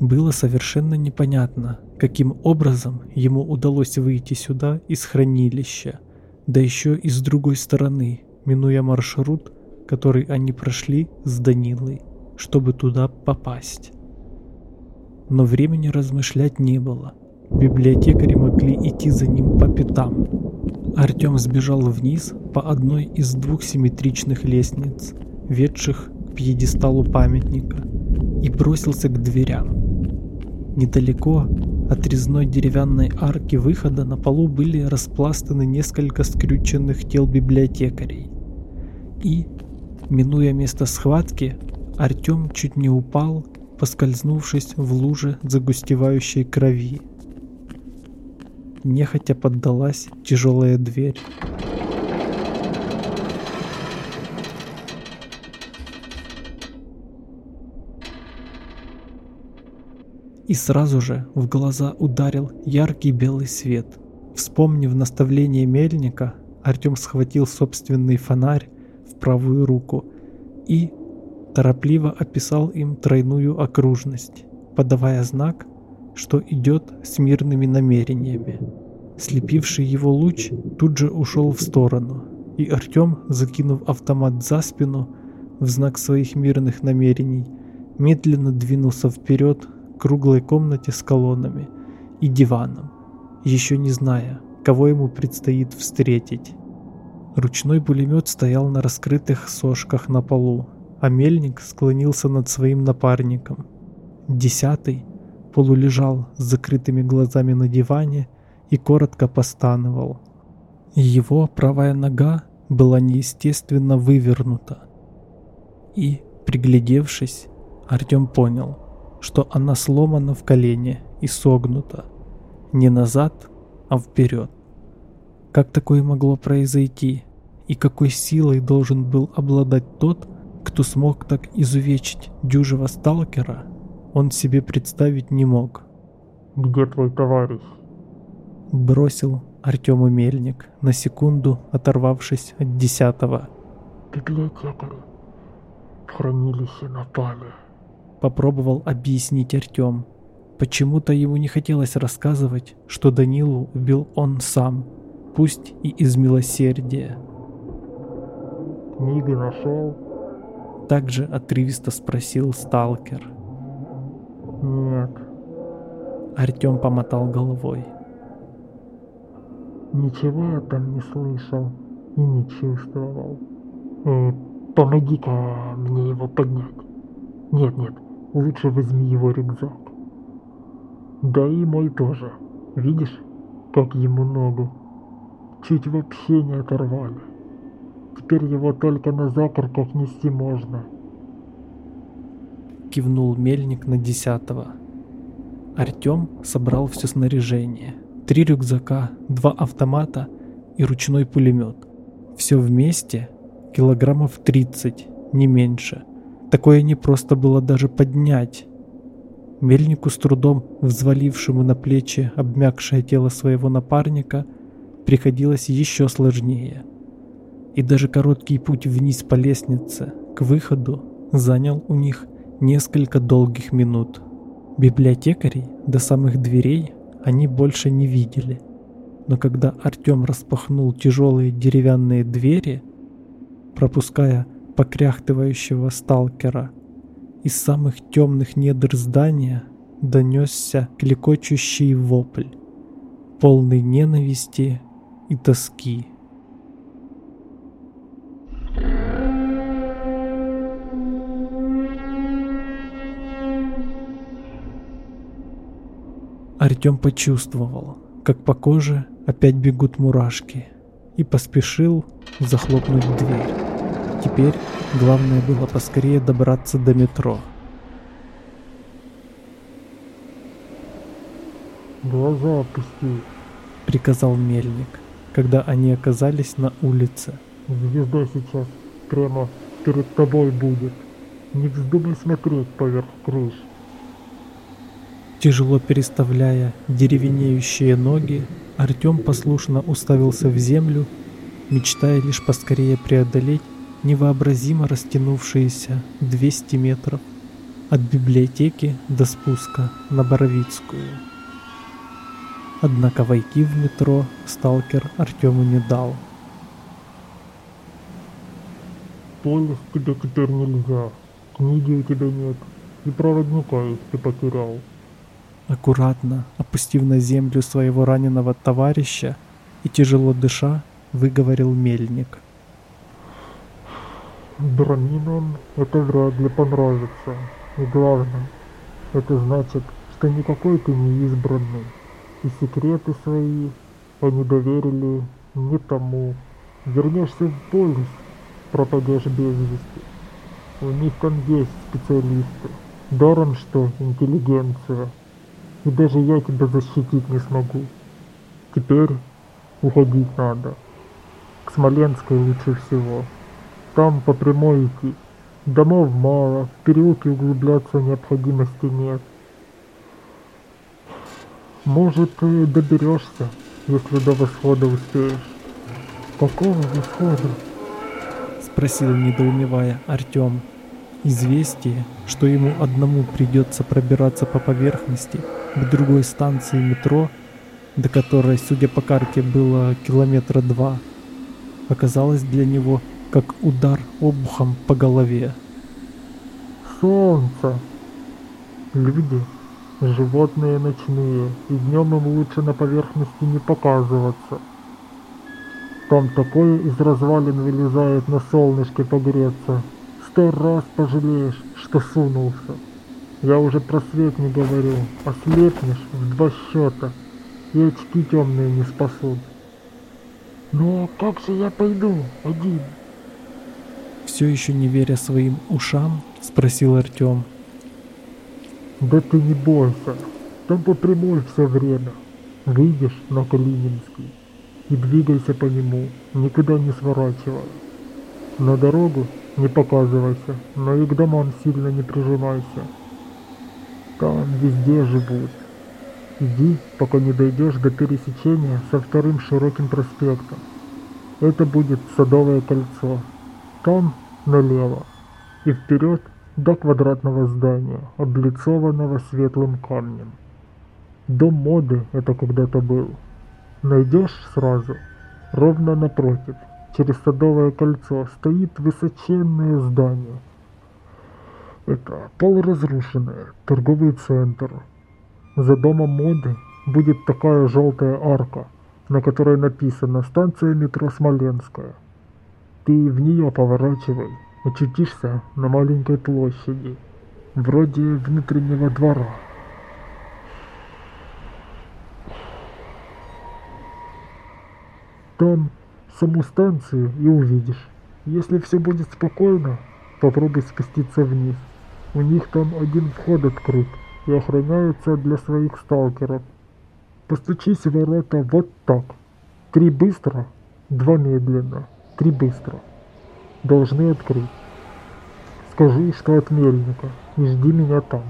Было совершенно непонятно, каким образом ему удалось выйти сюда из хранилища, да еще и с другой стороны, минуя маршрут, который они прошли с Данилой, чтобы туда попасть. Но времени размышлять не было. Библиотекари могли идти за ним по пятам. Артем сбежал вниз по одной из двух симметричных лестниц, ведших к пьедесталу памятника, и бросился к дверям. Недалеко от резной деревянной арки выхода на полу были распластаны несколько скрюченных тел библиотекарей. И, минуя место схватки, Артем чуть не упал, поскользнувшись в луже загустевающей крови нехотя поддалась тяжелая дверь. И сразу же в глаза ударил яркий белый свет. Вспомнив наставление мельника, Артем схватил собственный фонарь в правую руку и торопливо описал им тройную окружность, подавая знак что идет с мирными намерениями. Слепивший его луч тут же ушел в сторону, и Артем, закинув автомат за спину в знак своих мирных намерений, медленно двинулся вперед круглой комнате с колоннами и диваном, еще не зная, кого ему предстоит встретить. Ручной пулемет стоял на раскрытых сошках на полу, а мельник склонился над своим напарником. Десятый полулежал с закрытыми глазами на диване и коротко постановал. Его правая нога была неестественно вывернута. И, приглядевшись, Артем понял, что она сломана в колене и согнута. Не назад, а вперед. Как такое могло произойти? И какой силой должен был обладать тот, кто смог так изувечить дюжего сталкера он себе представить не мог. «Где твой товарищ?» Бросил Артему Мельник, на секунду оторвавшись от десятого. «Библиотекари в хранилище напали». Попробовал объяснить Артем. Почему-то ему не хотелось рассказывать, что Данилу убил он сам, пусть и из милосердия. «Книги нашел?» Также отрывисто спросил сталкер. Нет. Артем помотал головой. Ничего я там не слышал и не чувствовал. Э, Помоги-ка мне его поднять. Нет, нет, лучше возьми его рюкзак. Да и мой тоже. Видишь, как ему ногу? Чуть вообще не оторвали. Теперь его только на закорках нести можно кивнул мельник на десятого. Артем собрал все снаряжение. Три рюкзака, два автомата и ручной пулемет. Все вместе килограммов 30, не меньше. Такое не просто было даже поднять. Мельнику с трудом, взвалившему на плечи обмякшее тело своего напарника, приходилось еще сложнее. И даже короткий путь вниз по лестнице к выходу занял у них несколько долгих минут. Библиотекарей до самых дверей они больше не видели. Но когда Артем распахнул тяжелые деревянные двери, пропуская покряхтывающего сталкера, из самых темных недр здания донесся клекочущий вопль, полный ненависти и тоски. Артем почувствовал, как по коже опять бегут мурашки, и поспешил захлопнуть дверь. Теперь главное было поскорее добраться до метро. Глаза опусти, приказал Мельник, когда они оказались на улице. Звезда сейчас прямо перед тобой будет. Не вздумай смотреть поверх крыш. Тяжело переставляя деревенеющие ноги, Артем послушно уставился в землю, мечтая лишь поскорее преодолеть невообразимо растянувшиеся 200 метров от библиотеки до спуска на Боровицкую. Однако войти в метро сталкер Артему не дал. Полис тебе теперь нельзя, книги тебя нет, и их ты потерял. Аккуратно опустив на землю своего раненого товарища и тяжело дыша, выговорил мельник. Драминам это вряд ли понравится. И главное, это значит, что никакой ты не избранный. И секреты свои они доверили не тому. Вернешься в полис, пропадешь без вести. У них там есть специалисты. Даром что интеллигенция и даже я тебя защитить не смогу. Теперь уходить надо. К Смоленской лучше всего. Там по прямой идти. Домов мало, в переулки углубляться необходимости нет. Может, доберешься, если до восхода успеешь. Какого восхода? Спросил, недоумевая Артем. Известие, что ему одному придется пробираться по поверхности к другой станции метро, до которой, судя по карте, было километра два, оказалось для него как удар обухом по голове. Солнце. Люди, животные ночные, и днем им лучше на поверхности не показываться. Там такое из развалин вылезает на солнышке погреться, сто раз пожалеешь, что сунулся. Я уже про свет не говорю, ослепнешь в два счета, и очки темные не спасут. Ну а как же я пойду один? Все еще не веря своим ушам, спросил Артем. Да ты не бойся, там по прямой все время. Выйдешь на Калининский и двигайся по нему, никуда не сворачивай. На дорогу не показывайся, но и к домам сильно не прижимайся. Там везде живут. Иди, пока не дойдешь до пересечения со вторым широким проспектом. Это будет Садовое кольцо. Там налево и вперед до квадратного здания, облицованного светлым камнем. Дом моды это когда-то был. Найдешь сразу, ровно напротив, через Садовое кольцо стоит высоченное здание. Это полуразрушенное торговый центр. За домом моды будет такая желтая арка, на которой написано «Станция метро Смоленская». Ты в нее поворачивай, очутишься на маленькой площади, вроде внутреннего двора. Там саму станцию и увидишь. Если все будет спокойно, попробуй спуститься вниз. У них там один вход открыт и охраняется для своих сталкеров. Постучись в ворота вот так. Три быстро, два медленно, три быстро. Должны открыть. Скажи, что от мельника, и жди меня там.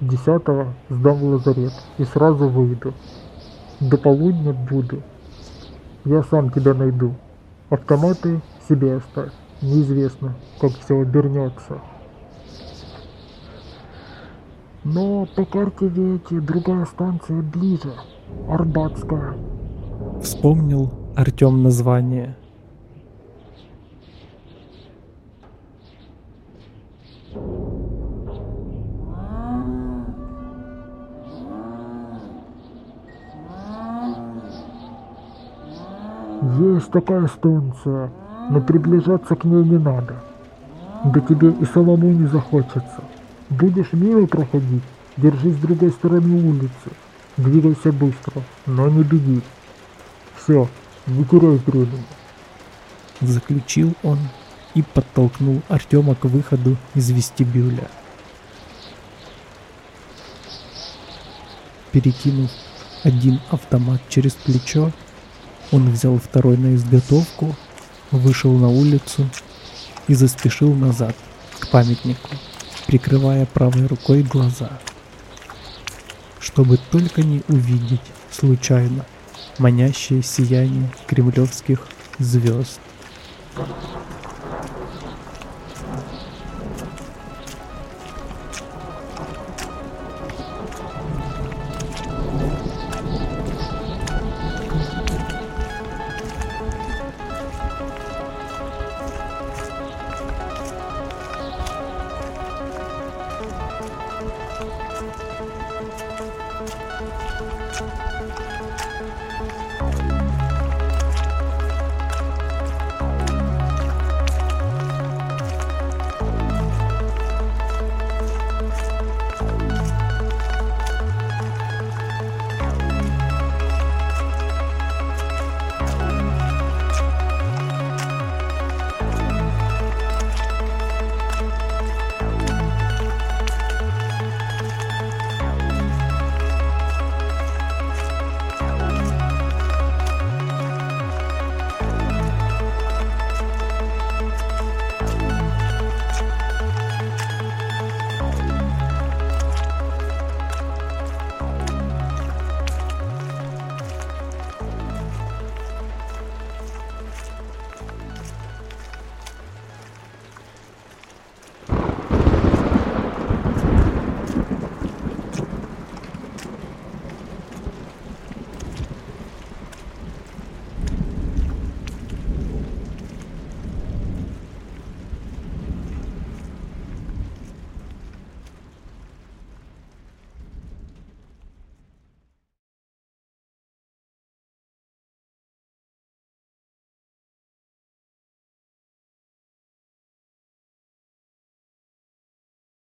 Десятого сдам в лазарет и сразу выйду. До полудня буду. Я сам тебя найду. Автоматы себе оставь. Неизвестно, как все обернется. Но по карте видите, другая станция ближе. Арбатская. Вспомнил Артем название. Есть такая станция, но приближаться к ней не надо. Да тебе и самому не захочется. Будешь мимо проходить, держись с другой стороны улицы. Двигайся быстро, но не беги. Все, не теряй времени. Заключил он и подтолкнул Артема к выходу из вестибюля. Перекинув один автомат через плечо, он взял второй на изготовку, вышел на улицу и заспешил назад, к памятнику, прикрывая правой рукой глаза, чтобы только не увидеть случайно манящее сияние кремлевских звезд.